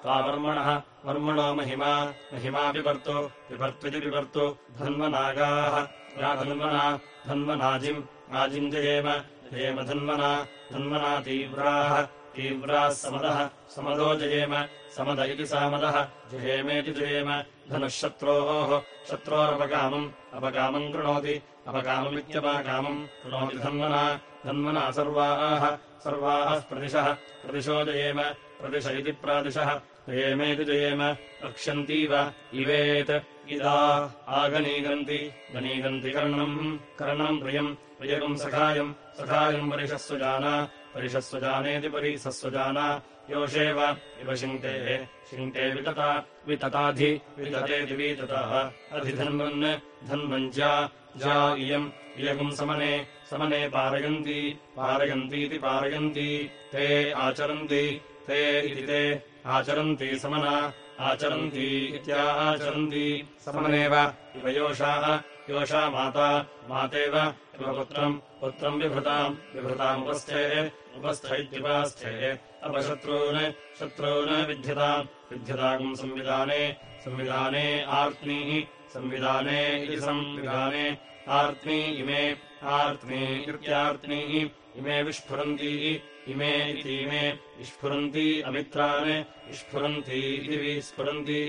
त्वावर्मणः वर्मणो महिमा महिमा पिबर्तु पिबर्त्विति पिबर्तु। धन्वनागाः या धन्वना धन्वनाजिम् आजिम् जयेम जयेम धन्वना धन्वना तीव्राः तीव्राः समदः समदो जयेम। समद इति सामदः जयेमेति जयेम। धनुः शत्रोः शत्रोरपकामम्। अपकामम् कृणोति। अपकाममित्यपाकामम्। कृणोति धन्वना। धन्वना सर्वाः। सर्वाः प्रदिशः। प्रदिशो जयेम। प्रदिश इति प्रादिशः। जयेमेति जयेम। रक्ष्यन्तीव इवेत्। इदा। आगनीगन्ति गनीगन्ति कर्णम्। कर्णम् प्रियम्। प्रियकम् सखायम्। सखायम् परिशस्वजाना परिशस्वजानेति परिसस्वजाना योषेव इव शिङ्क्तेः शिङ्क्ते वितता वितताधि विततेति वितताः। अधिधन्वन् धन्वन् ज्या ज्या इयम् इयगुम् समने समने पारयन्ति पारयन्तीति पारयन्ति। ते आचरन्ति ते इति ते आचरन्ति समना आचरन्ति इत्याचरन्ति समनेव इव योषाः योषा माता मातेव इव पुत्रम् पुत्रम् बिभृताम् बिभृतामुपस्थेः उपस्थ इत्युपास्थेः अपशत्रून् शत्रून् विद्यताम् विद्यताकम् संविधाने संविधाने आर्त्नीः संविधाने इति संविधाने आर्त्नी इमे आर्त्नी इत्यार्त्नीः इमे विस्फुरन्ती इमे इति इमे विस्फुरन्ति अमित्रान् विस्फुरन्ति इति विस्फुरन्ति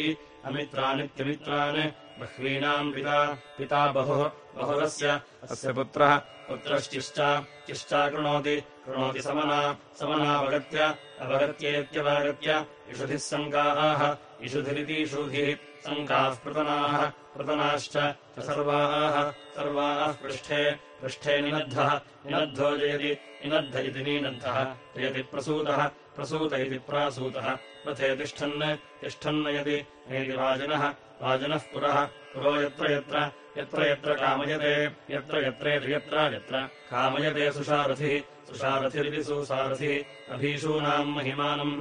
अमित्रानित्यमित्रान् बह्वीनाम् पिता पिता बहुः बहुरस्य अस्य पुत्रः पुत्रश्चिष्टा चिष्टा कृणोति कृणोति समना समनावगत्य अवगत्येत्यवागत्य इषुधिः सङ्काः इषुधिरितिषुधिः सङ्काः प्रतनाः प्रतनाश्च च सर्वाः सर्वाः पृष्ठे पृष्ठे निनद्धः निनद्धो जयति निनद्ध इति निनद्धः जयति प्रसूतः प्रसूत इति प्रासूतः रथे तिष्ठन् तिष्ठन् नयति नयति वाजिनः वाजिनः पुरः। पुरो यत्र यत्र यत्र यत्र कामयते यत्र यत्रेति यत्र यत्र कामयते सुषारथिः सुषारथिरिति सुसारथिः। अभीषूनाम् महिमानम्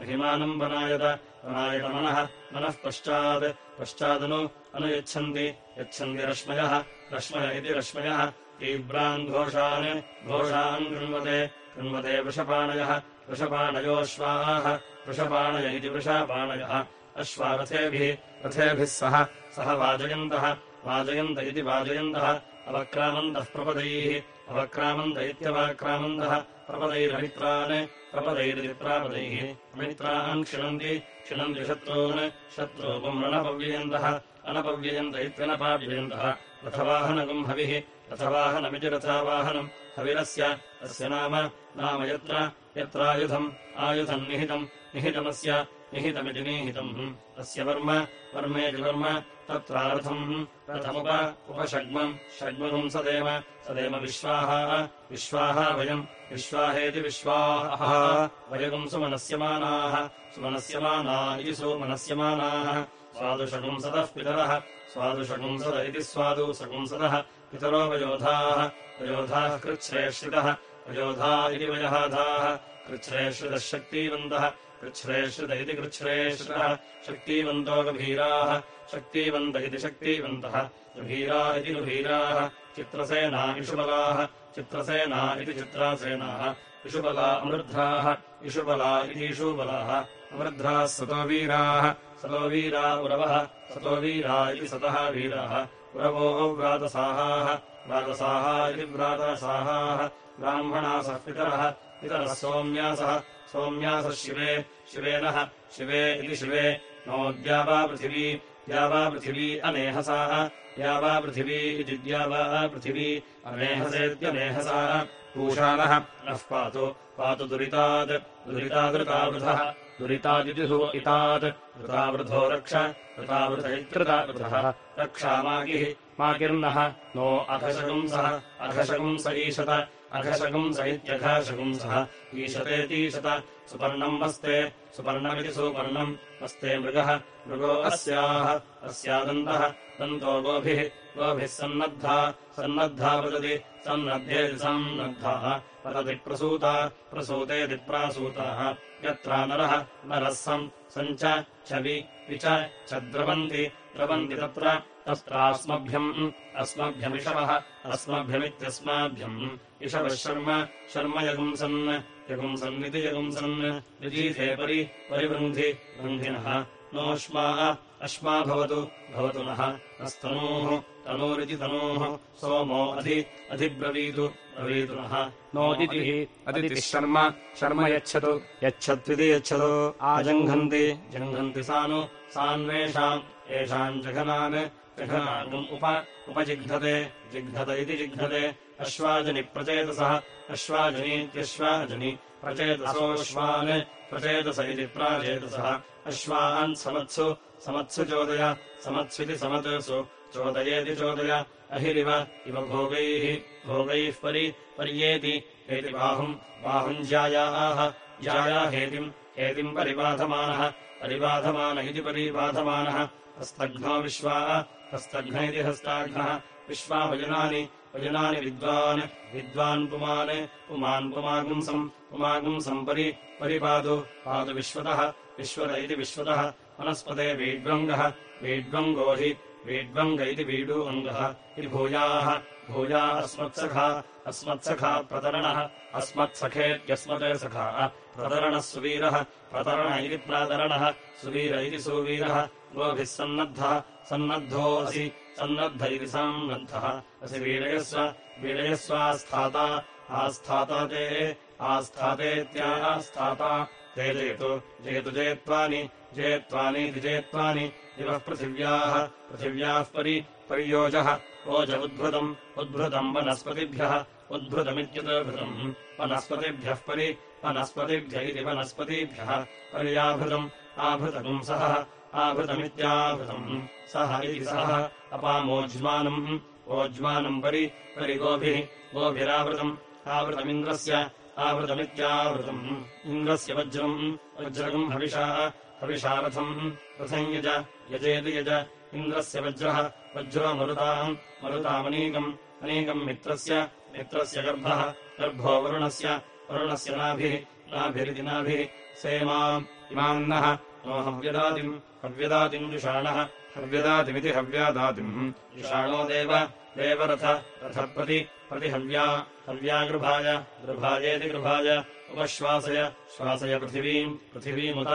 महिमानम् वनायत मनः पश्चात् पश्चादनु अनुयच्छन्ति यच्छन्ति रश्मयः रश्मय इति रश्मयः। तीव्रान् घोषान् घोषान् कृण्वते कृण्वते वृषपाणयः वृषपाणयोऽश्वाः। वृषपाणय इति वृषापाणयः अश्वारथेभिः रथेभिः सह सह वाजयन्तः वाजयन्त इति वाजयन्तः अवक्रामन्तः प्रपदैः अवक्रामन्त इत्यवाक्रामन्तः प्रपदैरमित्रान् प्रपदैरिति प्रापदैः अमित्रान् क्षिणन्ति क्षिणन्ति शत्रून् शत्रूपम् अनपव्ययन्त इत्यनपाव्ययन्तः। रथवाहनकम् हविः रथवाहनमिति रथावाहनम् हविरस्य अस्य नाम नाम यत्र यत्रायुधम् आयुधम् निहितम् निहितमस्य निहितमिति निहितम् अस्य वर्म वर्मेति वर्म तत्रार्थम् रथमुप उपषग्मम् षग्मम् सदेम सदेम विश्वाः। विश्वाः वयम् विश्वाहेति विश्वाः। वयगम् सुमनस्यमानाः सुमनस्यमाना इति सुमनस्यमानाः स्वादुषगुंसदः पितरः स्वादुषगुंसद इति स्वादुसगुंसदः पितरो वयोधाः। वयोधाः कृच्छ्रेश्रितः वयोधा इति वयहाधाः। कृच्छ्रेश्रितः शक्तिवन्तः कृच्छ्रेश्रित इति कृच्छ्रेश्रितः शक्तिवन्तो गभीराः शक्तिवन्त इति शक्तिवन्तः, गभीरा इति गभीराः, चित्रसेना इषुबलाः, चित्रसेना इति चित्रासेनाः, इषुबला अमृद्धाः इषुबला इति इषुबलाः अमृद्धाः सतो वीराः, सतो वीरा उरवः, सतो वीरा इति सतः वीराः, उरवो व्रातसाहाः व्रातसाः इति व्रातसाहाः, ब्राह्मणासः पितरः पितरः सोम्यासः सोम्यासः शिवे शिवेनः शिवे इति शिवे नोद्यावा पृथिवी द्यावा पृथिवी अनेहसाः द्यावा पृथिवी इति द्यावा पृथिवी अनेहसेत्यनेहसा पूषाणः नः पातु पातु दुरितात् दुरितादृतावृथः दुरितादिति इतात् ऋतावृथो रक्ष ऋतावृथ इत्यृतावृथः रक्षामागिः मागिर्नः नो अघशगुंसः अघशगुंस ईशत अघशगुंस इत्यघाशगुंसः ईशतेतीशत सुपर्णम् वस्ते। सुपर्णमिति सुपर्णम् वस्ते मृगः। मृगो अस्याः। अस्यादन्तः। दन्तो गोभिः। गोभिः सन्नद्धा। सन्नद्धा वदति सन्नद्धेति सन्नद्धाः। वदति प्रसूता। प्रसूतेति प्रासूताः। यत्रा नरः। नरः सम् सञ्च। छवि वि च द्रवन्ति। द्रवन्ति तत्र तत्रास्मभ्यम् अस्मभ्यमिषवः अस्मभ्यमित्यस्माभ्यम्। इषवः शर्म शर्म यगुंसन् यगुंसन्निति यगुंसन्। विजीथे परि परिवृन्धि वृन्धिनः। नोऽश्मा अश्मा भवतु भवतु नः। नस्तनूः तनूरिति तनूः। सोमो अधि अधिब्रवीतु ब्रवीतु नः। नोदितिः अदितिः शर्म शर्म यच्छतु यच्छत्विति यच्छतो। आजङ्घन्ति जङ्घन्ति सानु सान्वेषाम् येषाम् जघनान् उप उपजिघ्नते जिघ्नत इति जिघ्नते अश्वाजनि प्रचेतसः अश्वाजनीत्यश्वाजनि प्रचेतसोऽश्वान् प्रचेतस इति प्राचेतसः। अश्वान् समत्सु समत्सु चोदय समत्स्विति समत्सु चोदयेति चोदय अहिरिव इव भोगैः भोगैः परि पर्येति हेति बाहुम् ज्यायाः ज्याया हेतिम् हेतिम् परिबाधमानः परिबाधमान इति परिबाधमानः हस्तघ्नो विश्वाः हस्तघ्न इति हस्ताघ्नः विश्वा वजनानि विद्वान् विद्वान् पुमान् पुमान् पुमागुंसम् पुमागुंसम् परि परिपातु पातु विश्वतः विश्वत इति विश्वतः वनस्पते वीड्वङ्गः वीड्वङ्गो हि वीड्वङ्ग इति वीडु अङ्गः इति भूयाः भूया अस्मत्सखा अस्मत्सखा प्रतरणः अस्मत्सखेत्यस्मते सखा प्रतरणः सुवीरः प्रतरण इति प्रातरणः सुवीर इति सुवीरः गोभिः सन्नद्धः सन्नद्धोऽसि सन्नद्ध इति सन्नद्धः असि वीडयस्वास्थाता आस्थाता ते आस्थातेत्यास्थाता ते जयतु जयतु जयत्वानि जयत्वानीति जयत्वानि दिवः पृथिव्याः पृथिव्याः परि पर्योजः। ओज उद्भृतम् उद्भृतम् वनस्पतिभ्यः उद्भृतमित्युदभृतम् वनस्पतिभ्यः परि वनस्पतिभ्य इति वनस्पतिभ्यः। पर्याभृतम् आभृतम् सः आभृतमित्याभृतम् सः इति सः अपामोज्मानम् ओज्मानम् परि परिगोभिः गोभिरावृतम्। आवृतमिन्द्रस्य आवृतमित्यावृतम्। इन्द्रस्य वज्रम् वज्रकम् हविषा हविषारथम् रथम् यज यजेति यज इन्द्रस्य वज्रः वज्रो मरुताम् मरुतामनीकम् अनीकम् मित्रस्य मित्रस्य गर्भः गर्भो वरुणस्य वरुणस्य नाभिः नाभिरिति नाभिः। सेमाम् इमाम् नः नो हव्यदातिम् हव्यदातिम् जुषाणः हव्यदातिमिति हव्यादातिम् जुषाणो देव देवरथ रथप्रति प्रतिहव्या हव्या गृभाय गृभायेति गृभाय उपश्वासय श्वासय पृथिवीम् पृथिवीमुत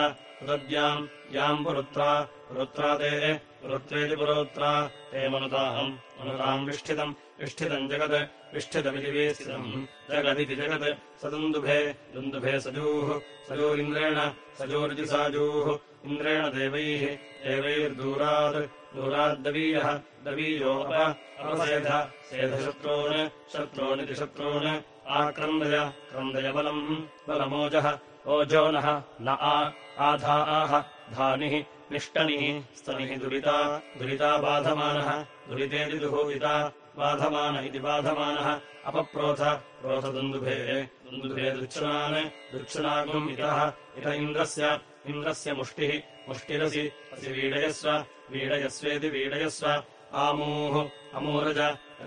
उदद्याम् याम् पुरुत्रा पुरुत्रा ते पुरुत्रेति पुरोत्रा ते मनुताम् मनुताम् विष्ठितम् विष्ठितम् जगत् विष्ठितमिति वीस्थितम् जगदिति जगत् स दुन्दुभे दुन्दुभे सजूः सजूरिन्द्रेण सजूरिति साजूः इन्द्रेण देवैः देवैर्दूरात् दूराद्दवीयः, दवीयो अप, अपसेध, सेधशत्रून् शत्रूनिति शत्रून् आक्रन्दय क्रन्दय बलम्, बलमोजः, ओजो नः, न आधा आह, धानिः, निष्टनिः, स्तनिः दुरिता दुरिता बाधमानः दुरितेति दुहूयिता बाधमान इति बाधमानः, अपप्रोथ प्रोथदुन्दुभे दुन्दुभे दृच्छनान् दृक्षणागुम् इतः, इत इन्द्रस्य इन्द्रस्य मुष्टिः मुष्टिरसि असि वीडयस्व वीडयस्वेति वीडयस्व। आमूः अमूरज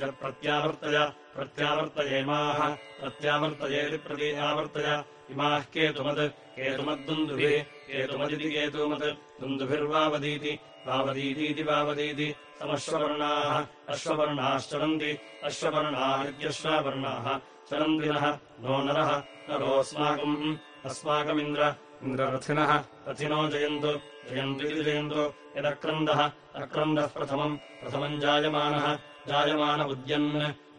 रज प्रत्यावर्तय प्रत्यावर्तयेमाः प्रत्यावर्तयेति प्रति आवर्तय इमाः केतुमत् केतुमद्दुन्दुभिः केतुमदिति केतुमत् दुन्दुभिर्वावदीति वावदीतीति वावदीति। समश्ववर्णाः अश्ववर्णाश्चरन्ति अश्ववर्णा इत्यश्वावर्णाः चरन्दिनः नो नरः नरोऽस्माकम् अस्माकमिन्द्र इन्द्ररथिनः रथिनो जयन्तु जयन्तु इति जयन्तु यदक्रन्दः अक्रन्दः प्रथमम् प्रथमम् जायमानः जायमान उद्यन्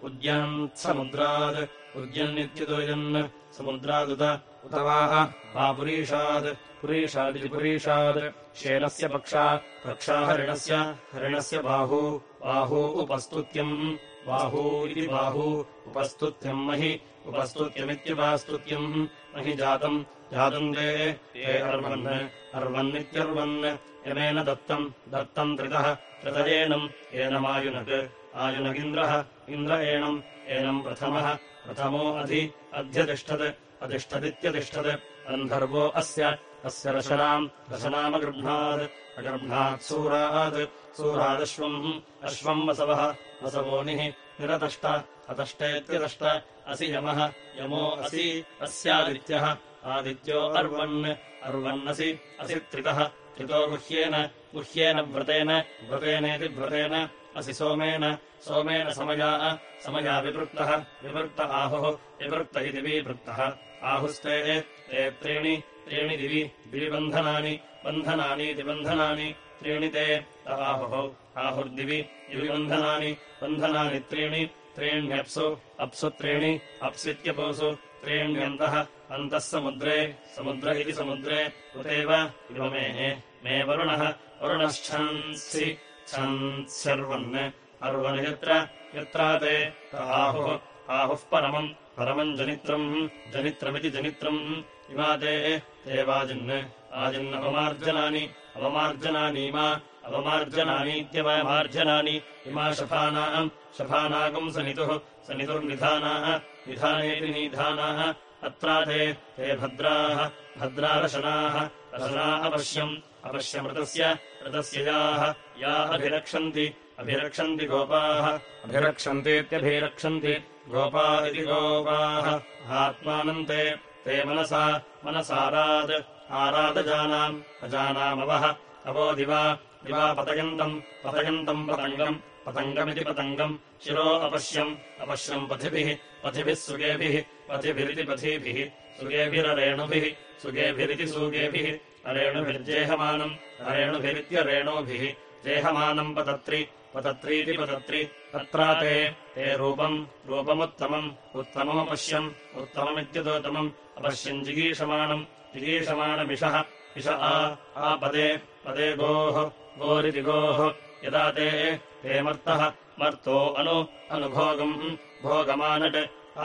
उद्यन्समुद्रात् उद्यन्नित्युदयन् समुद्रादुत उत वाह वा पुरीषात् पुरीषादिति पुरीषात् शेनस्य पक्षा पक्षा हरिणस्य हरिणस्य बाहू बाहू उपस्तुत्यम् बाहू इति बाहू उपस्तुत्यम् महि उपस्तुत्यमित्युपास्तुत्यम् महि जातम् जातम् ते ये अर्वन् अर्वन्नित्यर्वन् यमेन दत्तम् दत्तम् त्रितः त्रितयेनम् एनमायुनक् आयुनगिन्द्रः इन्द्र एणम् एनम् प्रथमः प्रथमो अधि अध्यतिष्ठत् अतिष्ठदित्यतिष्ठत् गन्धर्वो अस्य अस्य रशनाम् रशनामगृह्णात् अगर्भ्णात् सूरात् सूरादश्वम् अश्वम् वसवः वसवोनिः निरतष्ट, अतष्टेत्यतष्ट, असि यमः, यमो असि, अस्यादित्यः, आदित्यो अर्वन्, अर्वन्नसि, असि त्रितः, त्रितो गुह्येन गुह्येन व्रतेन, व्रतेनेति व्रतेन, असि सोमेन सोमेन समया समया विवृत्तः विवृत्त आहुः विवृत्त इति विवृत्तः आहुस्ते, ते त्रीणि त्रीणि दिवि दिवि बन्धनानि बन्धनानीति बन्धनानि, त्रीणि ते आहुः। आहुर्दिवि दिवि बन्धनानि। बन्धनानि त्रीणि। त्रीण्यप्सु अप्सु त्रीणि अप्सित्यपोसु त्रीण्यन्तः। अन्तः समुद्रे समुद्र इति समुद्रे उदेव इवमेः मे वरुणः। वरुणश्छन्सि छन्स्यर्वन्। अर्वन् यत्र यत्रा ते आहुः। आहुः परमम् परमम् जनित्रम्। जनित्रमिति जनित्रम्। इमा ते ते वाजिन्। आजिन्नवमार्जनानि अवमार्जनानीमा अवमार्जनानीत्यवमार्जनानि इमा शफानाम् शफानागम् सनितुः सनितुर्निधानाः निधानेति निधानाः। अत्रा ते भद्राः भद्रारशनाः रशना अपश्यम् अपश्यमृतस्य ऋतस्य याः या अभिरक्षन्ति अभिरक्षन्ति गोपाः। अभिरक्षन्तीत्यभिरक्षन्ति गोपा इति गोपाः। आत्मानन्ते ते मनसा मनसाराद्। आरादजानाम् अजानामवः। अवो दिवा दिवा पतयन्तम् पतयन्तम् पतङ्गम् पतङ्गमिति पतङ्गम् शिरो अपश्यम् अपश्यम् पथिभिः पथिभिः सुगेभिः पथिभिरिति पथिभिः सुगेभिररेणुभिः सुगेभिरिति सुगेभिः अरेणुभिर्जेहमानम् अरेणुभिरित्यरेणुभिः जेहमानम् पतत्रि पतत्रीति पतत्रि तत्रा ते ते रूपम् रूपमुत्तमम् उत्तममपश्यम् उत्तममित्युदोत्तमम् अपश्यम् जिगीषमाणम् जिगीषमाणमिषः इष आ आपदे पदे गोः गोरिति गोः। यदा ते ते मर्तः मर्तो अनु अनुभोगम् भोगमानट्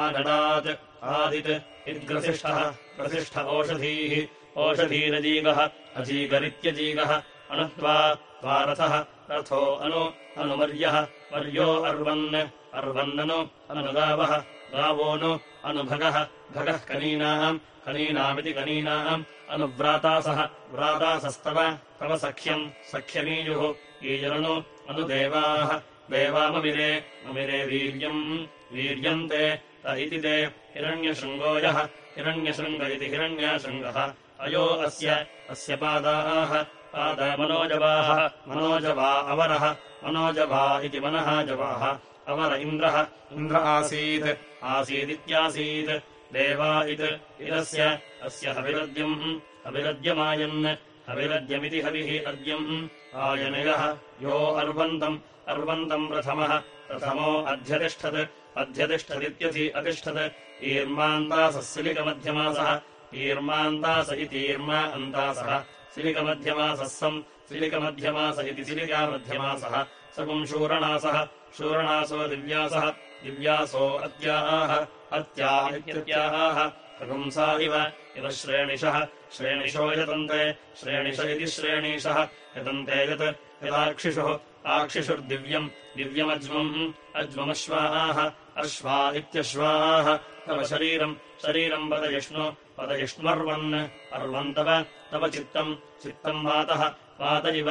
आनडात् आदित् इद्ग्रसिष्ठः ग्रसिष्ठ ओषधीः। ओषधीरजीगः अजीगरित्यजीगः अणुत्वा त्वारथः रथो अनु अनुमर्यः मर्यो अर्वन् अर्वन्ननु अनुगावः गावोऽनु अनुभगः भगः कनीनाम् कनीनामिति कनीनाम् अनुव्रातासः व्रातासस्तव तव सख्यम्। सख्यमीयुः। ईयरनु अनुदेवाः देवाममिरे। ममिरे वीर्यम्। वीर्यन्ते। इति ते। हिरण्यशृङ्गोयः हिरण्यशृङ्ग इति हिरण्यशृङ्गः। अयो अस्य। अस्य पादाः। पादमनोजवाः। मनोजवा अवरः। मनोजवा इति मनः जवाः। अवर इन्द्रः। इन्द्र आसीत्। आसीदित्यासीत् देवा इत् इदस्य अस्य हविरद्यम् हविरद्यमायन् हविरद्यमिति हविः अद्यम्। आयनयः यो अर्वन्तम् अर्वन्तम् प्रथमः प्रथमो अध्यतिष्ठत् अध्यतिष्ठदित्यधि अतिष्ठत्। ईर्मान्तासः सिलिकमध्यमासः ईर्मान्तास इतीर्मा अन्तासः। सिलिकमध्यमासः सम् सिलिकमध्यमास इति सिलिकामध्यमासः। सकुम् शूरणासः शूरणासो दिव्यासः दिव्यासो अत्याः अत्या इत्यत्याः प्रपुंसा इव इव श्रेणिशः श्रेणिशो यतन्ते श्रेणिश इति श्रेणीशः यतन्ते यत् यदाक्षिषुः आक्षिषुर्दिव्यम् दिव्यमज्मम् अज्ममश्वाः अश्वा इत्यश्वाः। तव शरीरम् शरीरम् पदयिष्णु पदयिष्ण्वर्वन् अर्वन्तव तव चित्तम् चित्तम् वातः वात इव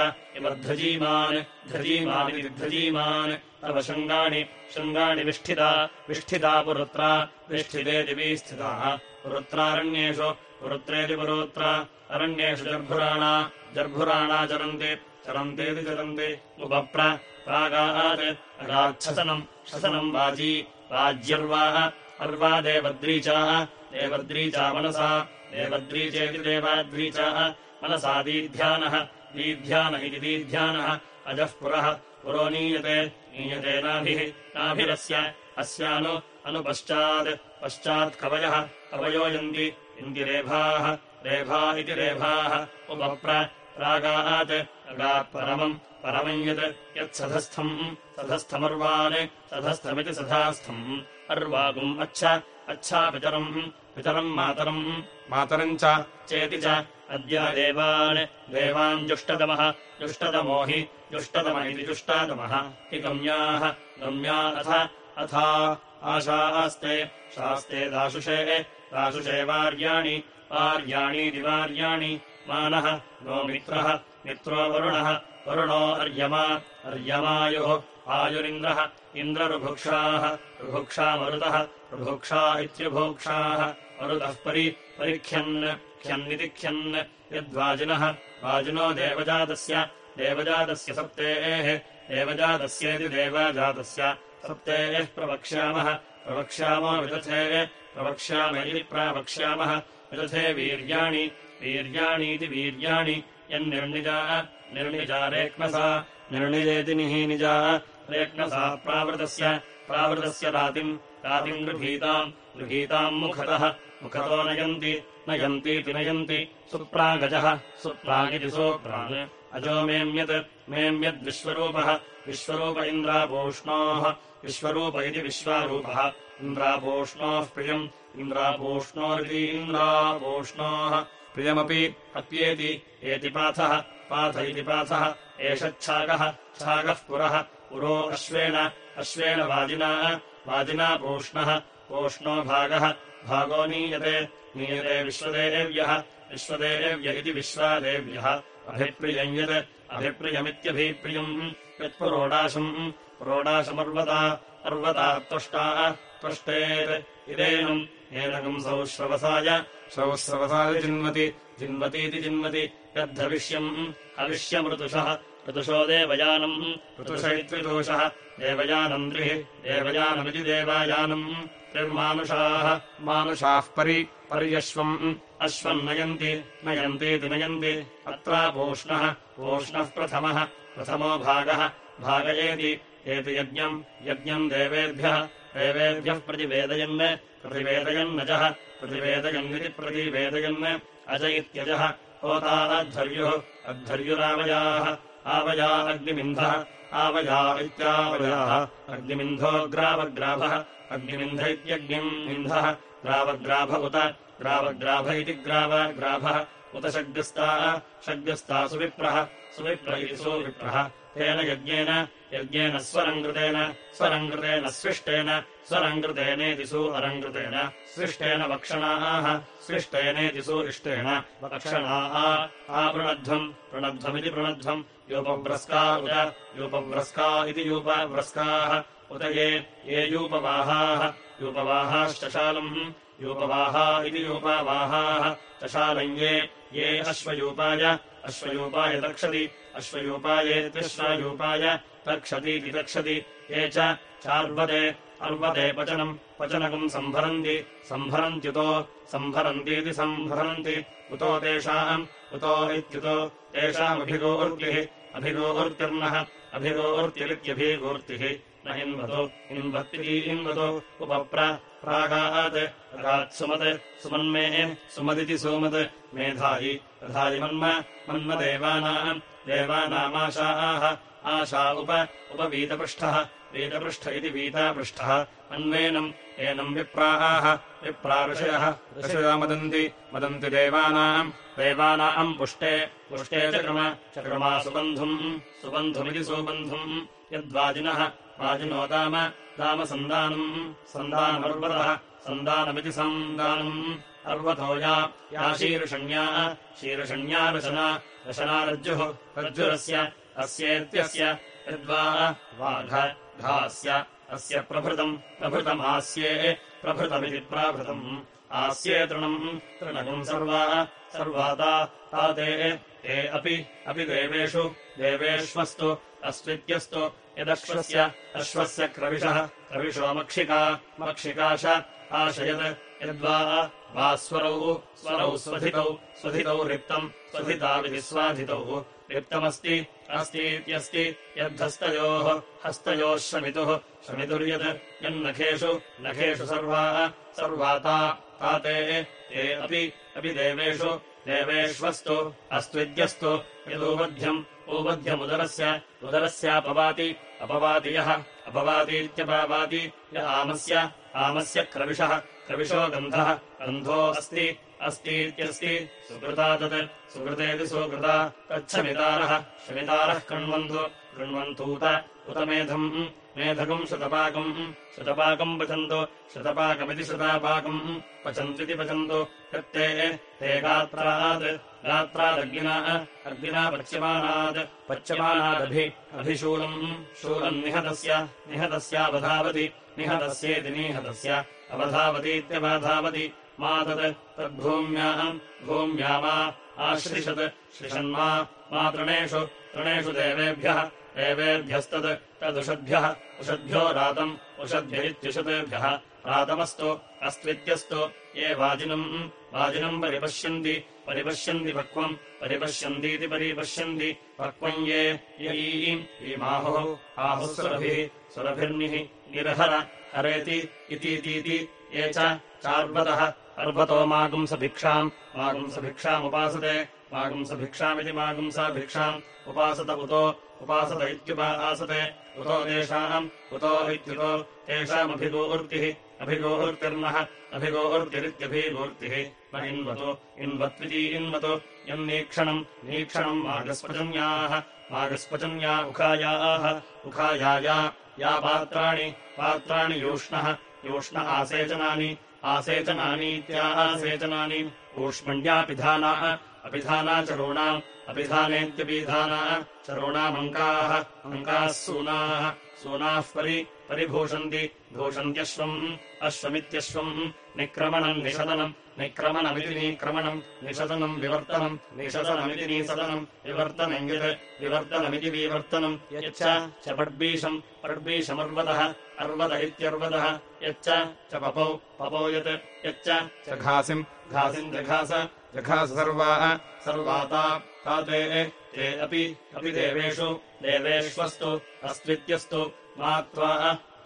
ध्वजीमानिति ध्वजीमान्। तव शृङ्गाणि शृङ्गाणि विष्ठिता विष्ठिता पुरुत्रा विष्ठिते दिवी स्थिताः। पुरुत्रारण्येषु पुरुत्रेति पुरोत्रा अरण्येषु जर्भुराणा जर्भुराणा चरन्ति चरन्तीति चरन्ति उपप्र प्रागात् अगाच्छसनम् शसनम् वाजी वाज्यर्वाः अर्वा देवद्रीचाः देवद्रीचा मनसा देवद्रीचेति देवाद्रीचाः मनसा दीध्यानः इति दीध्यानः। अजः पुरः। पुरो नीयते। नीयते नाभिः। नाभिरस्य अस्यानु अनुपश्चात्। पश्चात् कवयः। यन्ति। इन्ति रेभाः रेभा इति रेभाः। उपप्र। प्रागात् अगात् परमम्। परमम् यत्। यत्सधस्थम्। सधस्थमर्वान्। सधस्थमिति सधास्थम्। अर्वागुम् अच्छ अच्छा पितरम् पितरम् मातरम्। मातरम् च। चेति च अद्य देवान् देवान् जुष्टतमः जुष्टतमो हि जुष्टतम इति जुष्टातमः हि गम्याः गम्या अथ अथा आशास्ते शास्ते दाशुषे वार्याणीति वार्याणि मानः नो मित्रः मित्रो वरुणः वरुणो अर्यमा अर्यमायुः आयुरिन्द्रः इन्द्ररुभुक्षाः रुभुक्षामरुतः इत्युभुक्षाः मरुतः परि परिख्यन् ख्यन्निति ख्यन् यद्वाजिनः वाजिनो देवजातस्य देवजातस्य सप्तेः देवजातस्येति देवजातस्य सप्तेः प्रवक्ष्यामः प्रवक्ष्यामो विदथे प्रवक्ष्याम प्रावक्ष्यामः विदथे वीर्याणि वीर्याणीति वीर्याणि यन्निर्णिजा निर्णिजा रेक्मसा निर्णिजेति निहीनिजा रेक्मसा प्रावृतस्य प्रावृतस्य रातिम् रातिम् गृहीताम् गृहीताम् मुखतः। मुखतो नयन्ति नयन्तीति नयन्ति। सुप्रागजः सुप्रागिति सुप्राग् अजो मेम्यत् मेम्यद्विश्वरूपः विश्वरूप। इन्द्रापूष्णोः। विश्वरूप इति विश्वारूपः। इन्द्रापूष्णोः प्रियम्। इन्द्रापूष्णोरिति इन्द्रापूष्णोः। प्रियमपि अप्येति एति पाथः। पाथ इति पाथः। एषच्छागः छागः पुरः। पुरो अश्वेन अश्वेन वाजिना। वाजिना पूष्णः पूष्णो भागः भागो नीयते नीयते विश्वदेव्यः विश्वदेव्य इति विश्वादेव्यः। अभिप्रियम् यत् अभिप्रियमित्यभिप्रियम् यत्पुरोडाशम् पुरोडाशमर्वता अर्वता त्वष्टा त्वष्टेत्। इदेनम् एनकम् सौ श्रवसाय श्रवस्रवसाय जिन्वति जिन्वतीति जिन्वति यद्धविष्यम् हविष्यमृतुषः ऋतुषो देवयानम्। ऋतुष इत्विदोषः देवयानम् द्रिः देवयानमिति देवायानम्। त्रिर्मानुषाः। मानुषाः परि पर्यश्वम्। अश्वम् नयन्ति। नयन्तीति नयन्ति। अत्रापूष्णः पूष्णः। प्रथमः। प्रथमो भागः। भागयेति एति। यज्ञम्। यज्ञम् देवेभ्यः। देवेभ्यः प्रतिवेदयन्। प्रतिवेदयन्नजः। प्रतिवेदयन्निति प्रतिवेदयन्। अज इत्यजः। होता अध्वर्युः अध्वर्युरावयाः आवया अग्निमिन्धः आवया इत्यावयाः। अग्निमिन्धोग्रावग्राभः अग्निमिन्ध इत्यग्निम् इन्धः ग्रावग्राभ उत ग्रावग्राभ इति ग्रावग्राभः। उत षड्गस्ता षड्गस्ता सुविप्रः सुविप्र इति सुविप्रः। तेन यज्ञेन यज्ञेन स्वरङ्कृतेन स्वरङ्कृतेन स्विष्टेन स्वरङ्कृतेनेति सु अरङ्कृतेन। स्विष्टेन वक्षणाः स्विष्टेनेति सुरिष्टेन वक्षणाः आपृणध्वम् प्रणध्वमिति प्रणध्वम् यूपव्रस्का उत यूपव्रस्का इति यूपव्रस्काः उत ये ये यूपवाहाः। यूपवाहाश्चशालम् यूपवाहा इति यूपवाहाः। चशालम् ये ये अश्वयूपाय अश्वयूपाय तक्षति अश्वयूपायेत्यश्वयूपाय तक्षतीति तक्षति ये च चार्वते अर्वते पचनम् पचनकम् सम्भरन्ति सम्भरन्त्युतो सम्भरन्तीति सम्भरन्ति। उतो तेषाम् उतो इत्युतो तेषामभिगोर्तिः अभिगोर्तिर्नः अभिगोर्तिरित्यभिगोर्तिः न हिन्वतो उपप्र प्रागात् अगात् सुमत् सुमन्मे सुमदिति सुमत् मेधायि धायि मन्म मन्मदेवानाम् देवानामाशाः आशा उप उपवीतपृष्ठः वीतपृष्ठ इति वीतापृष्ठः। अन्वेनम् एनम् विप्राः। विप्राऋषयः। ऋषया मदन्ति। मदन्ति देवानाम्। देवानाम् पुष्टे। पुष्टे चक्रम चक्रमा सुबन्धुम्। सुबन्धुमिति सुबन्धुम्। यद्वाजिनः। वाजिनो दाम। दाम सन्दानम् सन्दानमर्वतः। सन्दानमिति सन्दानम्। अर्वतो या। या शीर्षण्या शीर्षण्या रशना रशनारज्जुः रज्जुरस्य। अस्येत्यस्य यद्वा। वाघ घास्य अस्य प्रभृतम् प्रभृतमास्ये प्रभृतमिति प्राभृतम्। आस्ये तृणम् तृणकम् सर्वा सर्वाता ताते ते अपि अपि देवेषु देवेष्वस्तु अस्वित्यस्तु यदश्वस्य अश्वस्य क्रविशः क्रविशो मक्षिका मक्षिकाश आशयत् यद्वा वा स्वरौ स्वरौ स्वधितौ स्वधितौ रिक्तम् स्वधिताविधि स्वाधितौ रिक्तमस्ति अस्तीत्यस्ति यद्धस्तयोः हस्तयोः शमितुः शमितुर्यत् यन्नखेषु नखेषु सर्वा सर्वाता ताते ते अपि अपि देवेषु देवेष्वस्तु अस्त्विद्यस्तु यदूबध्यम् ऊबध्यमुदरस्य उदरस्यापवाति अपवाति यः अपवातीत्यपवाति य आमस्य आमस्य क्रविशः क्रविशो गन्धः गन्धो अस्ति अस्तीत्यस्ति सुकृता तत्। सुकृतेति सुकृता। तच्छमितारः। शमितारः कृण्वन्तु। कृण्वन्तूत। उत मेधम्। मेधकम् शतपाकम्। शतपाकम् पचन्तु। शतपाकमिति शतापाकम्। पचन्त्विति पचन्तु। यत्ते। ते गात्रात्। गात्रादग्निना। अग्निना पच्यमानात्। पच्यमानादभि। अभिशूलम्। शूलम् निहतस्य। निहतस्यावधावति। निहतस्येति निहतस्य। अवधावतीत्यवधावति मा तत् तद्भूम्याम् भूम्या मा आश्रिषत् श्रिषन्मा मा तृणेषु तृणेषु देवेभ्यः देवेभ्यस्तत् तदुषद्भ्यः उषद्भ्यो रातम् उषद्भ्य इत्युषतेभ्यः रातमस्तु अस्त्वित्यस्तु ये वाजिनम् वाजिनम् परिपश्यन्ति परिपश्यन्ति पक्वम् परिपश्यन्तीति परिपश्यन्ति पक्वम् ये यईम् इमाहुः आहुः सुरभिः सुरभिर्निः निरहर हरेति इतीतीति ये च चार्वतः अर्वतो मागुंसभिक्षाम् मागुंसभिक्षामुपासते। मागुंसभिक्षामिति मागुंसभिक्षाम्। उपासत उतो उपासत इत्युपासते उतो तेषाम् उतो इत्युतो। तेषामभिगोवृत्तिः अभिगोवृत्तिर्नः अभिगोवृत्तिरित्यभिगोवृत्तिः न इन्वतो इन्वत्विति इन्वतो। यम् नीक्षणम् मागस्पजन्याः मागस्पजन्या उखायाः। उखायाया या पात्राणि पात्राणि यूष्णः। यूष्ण आसेचनानि आसेचनानीत्यासेचनानि ऊष्मण्यापिधाना अपिधाना चरूणाम् अपिधानेत्यपिधाना चरूणामङ्काः अङ्काः सूनाः सूनाः परि परिभूषन्ति भूषन्त्यश्वम् अश्वमित्यश्वम् निक्रमणम् निषदनम् निक्रमणमिति निक्रमणम् निषदनम् विवर्तनम् निषदनमिति निसदनम् विवर्तनम् यत् विवर्तनमिति विवर्तनम् यच्च च पड्बीषम् पड्बीषमर्वदः अर्वद इत्यर्वदः यच्च च पपौ पपौ यत् यच्च च घासिम् घासिम् जघास जघास सर्वाः सर्वाता ता ते ते अपि अपि देवेषु देवेष्वस्तु अस्त्वित्यस्तु मा त्वा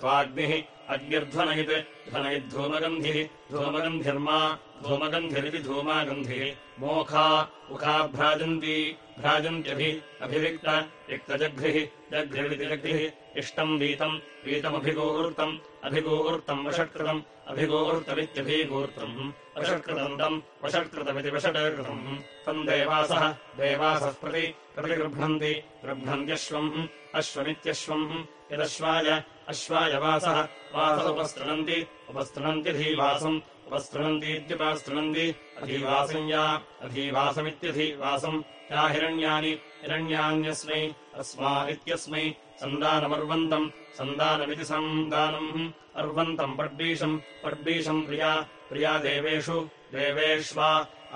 त्वाग्निः अग्निर्ध्वनयित् ध्वनयिद्धूमगन्धिः धूमगन्धिर्मा धूमगन्धिरिति धूमागन्धिः मोखा मुखा भ्राजन्ती भ्राजन्त्यभि अभिविक्त रिक्तजघ्रिः जघ्रिरिति जघ्रिः इष्टम् वीतम् वीतमभिगूहूर्तम् अभिगूहूर्तम् वषट्कृतम् अभिगूहूर्तमित्यभिगूर्तम् वषट्कृतम् तम् वषट्कृतमिति वषट्कृतम्। तम् देवासः देवासः प्रति प्रतिगृह्णन्ति गृह्णन्त्यश्वम् अश्वमित्यश्वम्। यदश्वाय अश्वाय वासः वास उपस्तृणन्ति उपस्तृणन्ति धीवासम् उपस्तृणन्तीत्युपस्तृणन्ति अधीवासम् या अधीवासमित्यधीवासम्। या हिरण्यानि हिरण्यान्यस्मै अस्मा इत्यस्मै सन्दानमर्वन्तम् सन्दानमिति सन्दानम् अर्वन्तम् पड्बीषम् पड्बीषम् प्रिया प्रिया देवेषु देवेष्वा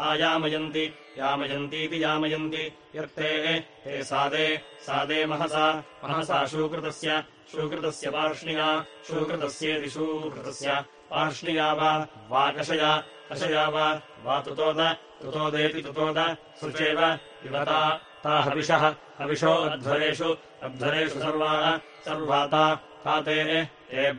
आयामयन्ति यामयन्तीति यामयन्ति यत्ते ते सादे सादे महसा महसा शूकृतस्य शूकृतस्य पार्ष्णिया शूकृतस्येति शूकृतस्य पार्ष्णिया वा कषया कषया वा तुतोद तुतोदेति तुतोद शुचेव युवता ता हविषः हविषो अध्वरेषु अध्वरेषु सर्वाः सर्वा ता ता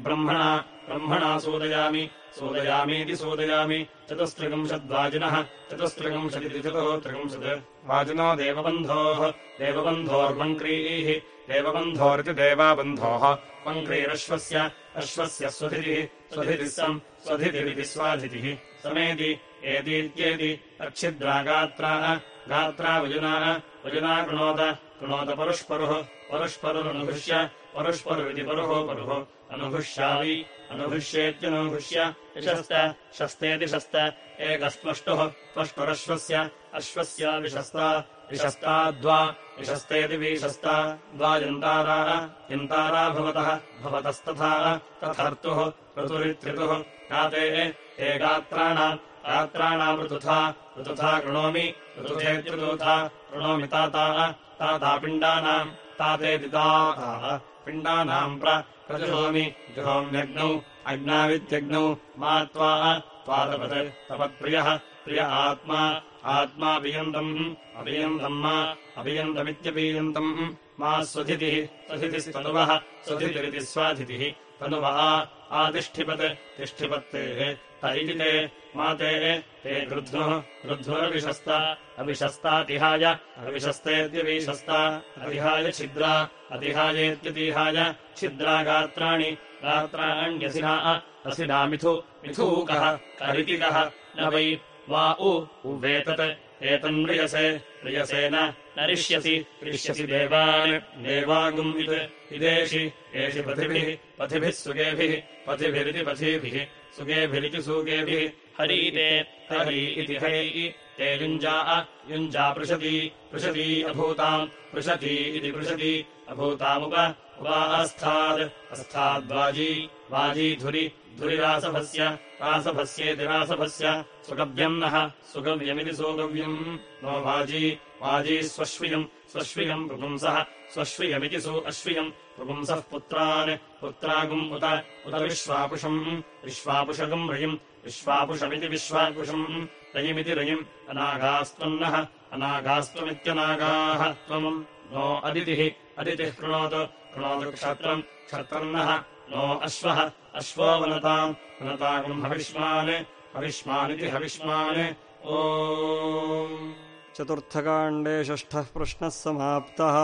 ब्रह्मणा ब्रह्मणा सूदयामि सूदयामीति सूदयामि चतुस्त्रिगंशद्वाजिनः चतुस्त्रिगंशदिति चतुस्त्रिगंशत् वाजिनो देवबन्धोः देवबन्धोर्मङ्क्रीः देवबन्धोरिति देवाबन्धोः मङ्क्रीरश्वस्य अश्वस्य स्वधितिः स्वधितिः सम् स्वधितिरिति स्वाधितिः समेति एतीत्येति अच्छिद्रा गात्रा गात्रा वजुना वजुना कृणोत कृणोत परुष्परुः परुष्परुरनुभृश्य परुष्परुरिति परुः परुः अनुभृश्यावि अनुभृश्येत्यनुभृश्य विशस्त शस्तेति शस्त एकस्पष्टुः स्पष्टुरश्वस्य अश्वस्य विशस्ता विशस्ता द्वा विशस्तेति विशस्ता द्वायन्ताराः यन्तारा भवतः भवतस्तथा तथर्तुः ऋतुरित्रितुः काते ते गात्राणाम् गात्राणाम् ऋतुथा ऋतुथा कृणोमि ऋतुथेत्युतुथा कृणोमि ताताः ताता पिण्डानाम् तातेति ताताः पिण्डानाम् प्रजुहोमि जुहोम्यग्नौ अग्नावित्यग्नौ मा त्वा त्वातपत् तपत्प्रियः प्रिय आत्मा आत्माभियन्तम् अभियन्तम् मा अभियन्तमित्यपीयन्तम् मा स्वधितिः स्वधितिस्तनुवः स्वधितिरिति स्वाधितिः तनुवः आतिष्ठिपत् तिष्ठिपत्तेः त इति ते मा ते ते गृध्नुः गृध्नुरविशस्ता अविशस्तातिहाय अविशस्तेत्यविशस्ता अतिहाय छिद्रा अतिहायेत्यतिहाय छिद्रा गात्राणि गात्राण्यसिना असिना मिथु मिथूकः करितिकः न वै वा उवेतत् एतन्म्रियसे प्रियसेन नरिष्यसि रिष्यसि देवान्। देवागुम् इत् इदेषि एषि पथिभिः पथिभिः सुगेभिः पथिभिरिति पथिभिः सुगेभिरिति सुगेभिः। हरीते हरि इति हरि ते युञ्जा युञ्जा पृषति पृषती अभूताम् पृषति इति पृषति अभूतामुप उपास्थाद् अस्थाद्वाजी वाजी धुरि धुरिरासभस्य रासभस्येति रासभस्य सुगव्यम् नः सुगव्यमिति सुगव्यम्। नो वाजी वाजी स्वश्वियम् स्वश्वियम् पुपुंसः स्वश्वियमिति सु अश्वियम् पुपुंसः पुत्रान् पुत्रागुम् उत उत विश्वापुषम् विश्वापुषगम् रयिम् विश्वापुषमिति विश्वापुषम् रयिमिति रयिम् अनागास्त्वन्नः अनागास्त्वमित्यनागाः त्वम्। नो अदितिः अदितिः कृणोतु कृणोतु क्षत्रम् क्षत्रम् नः नो अश्वः अश्वो वनताम् वनतागुम् हविष्मान् हविष्मानिति हविष्मान्। ओ चतुर्थकाण्डे षष्ठः प्रश्नः समाप्तः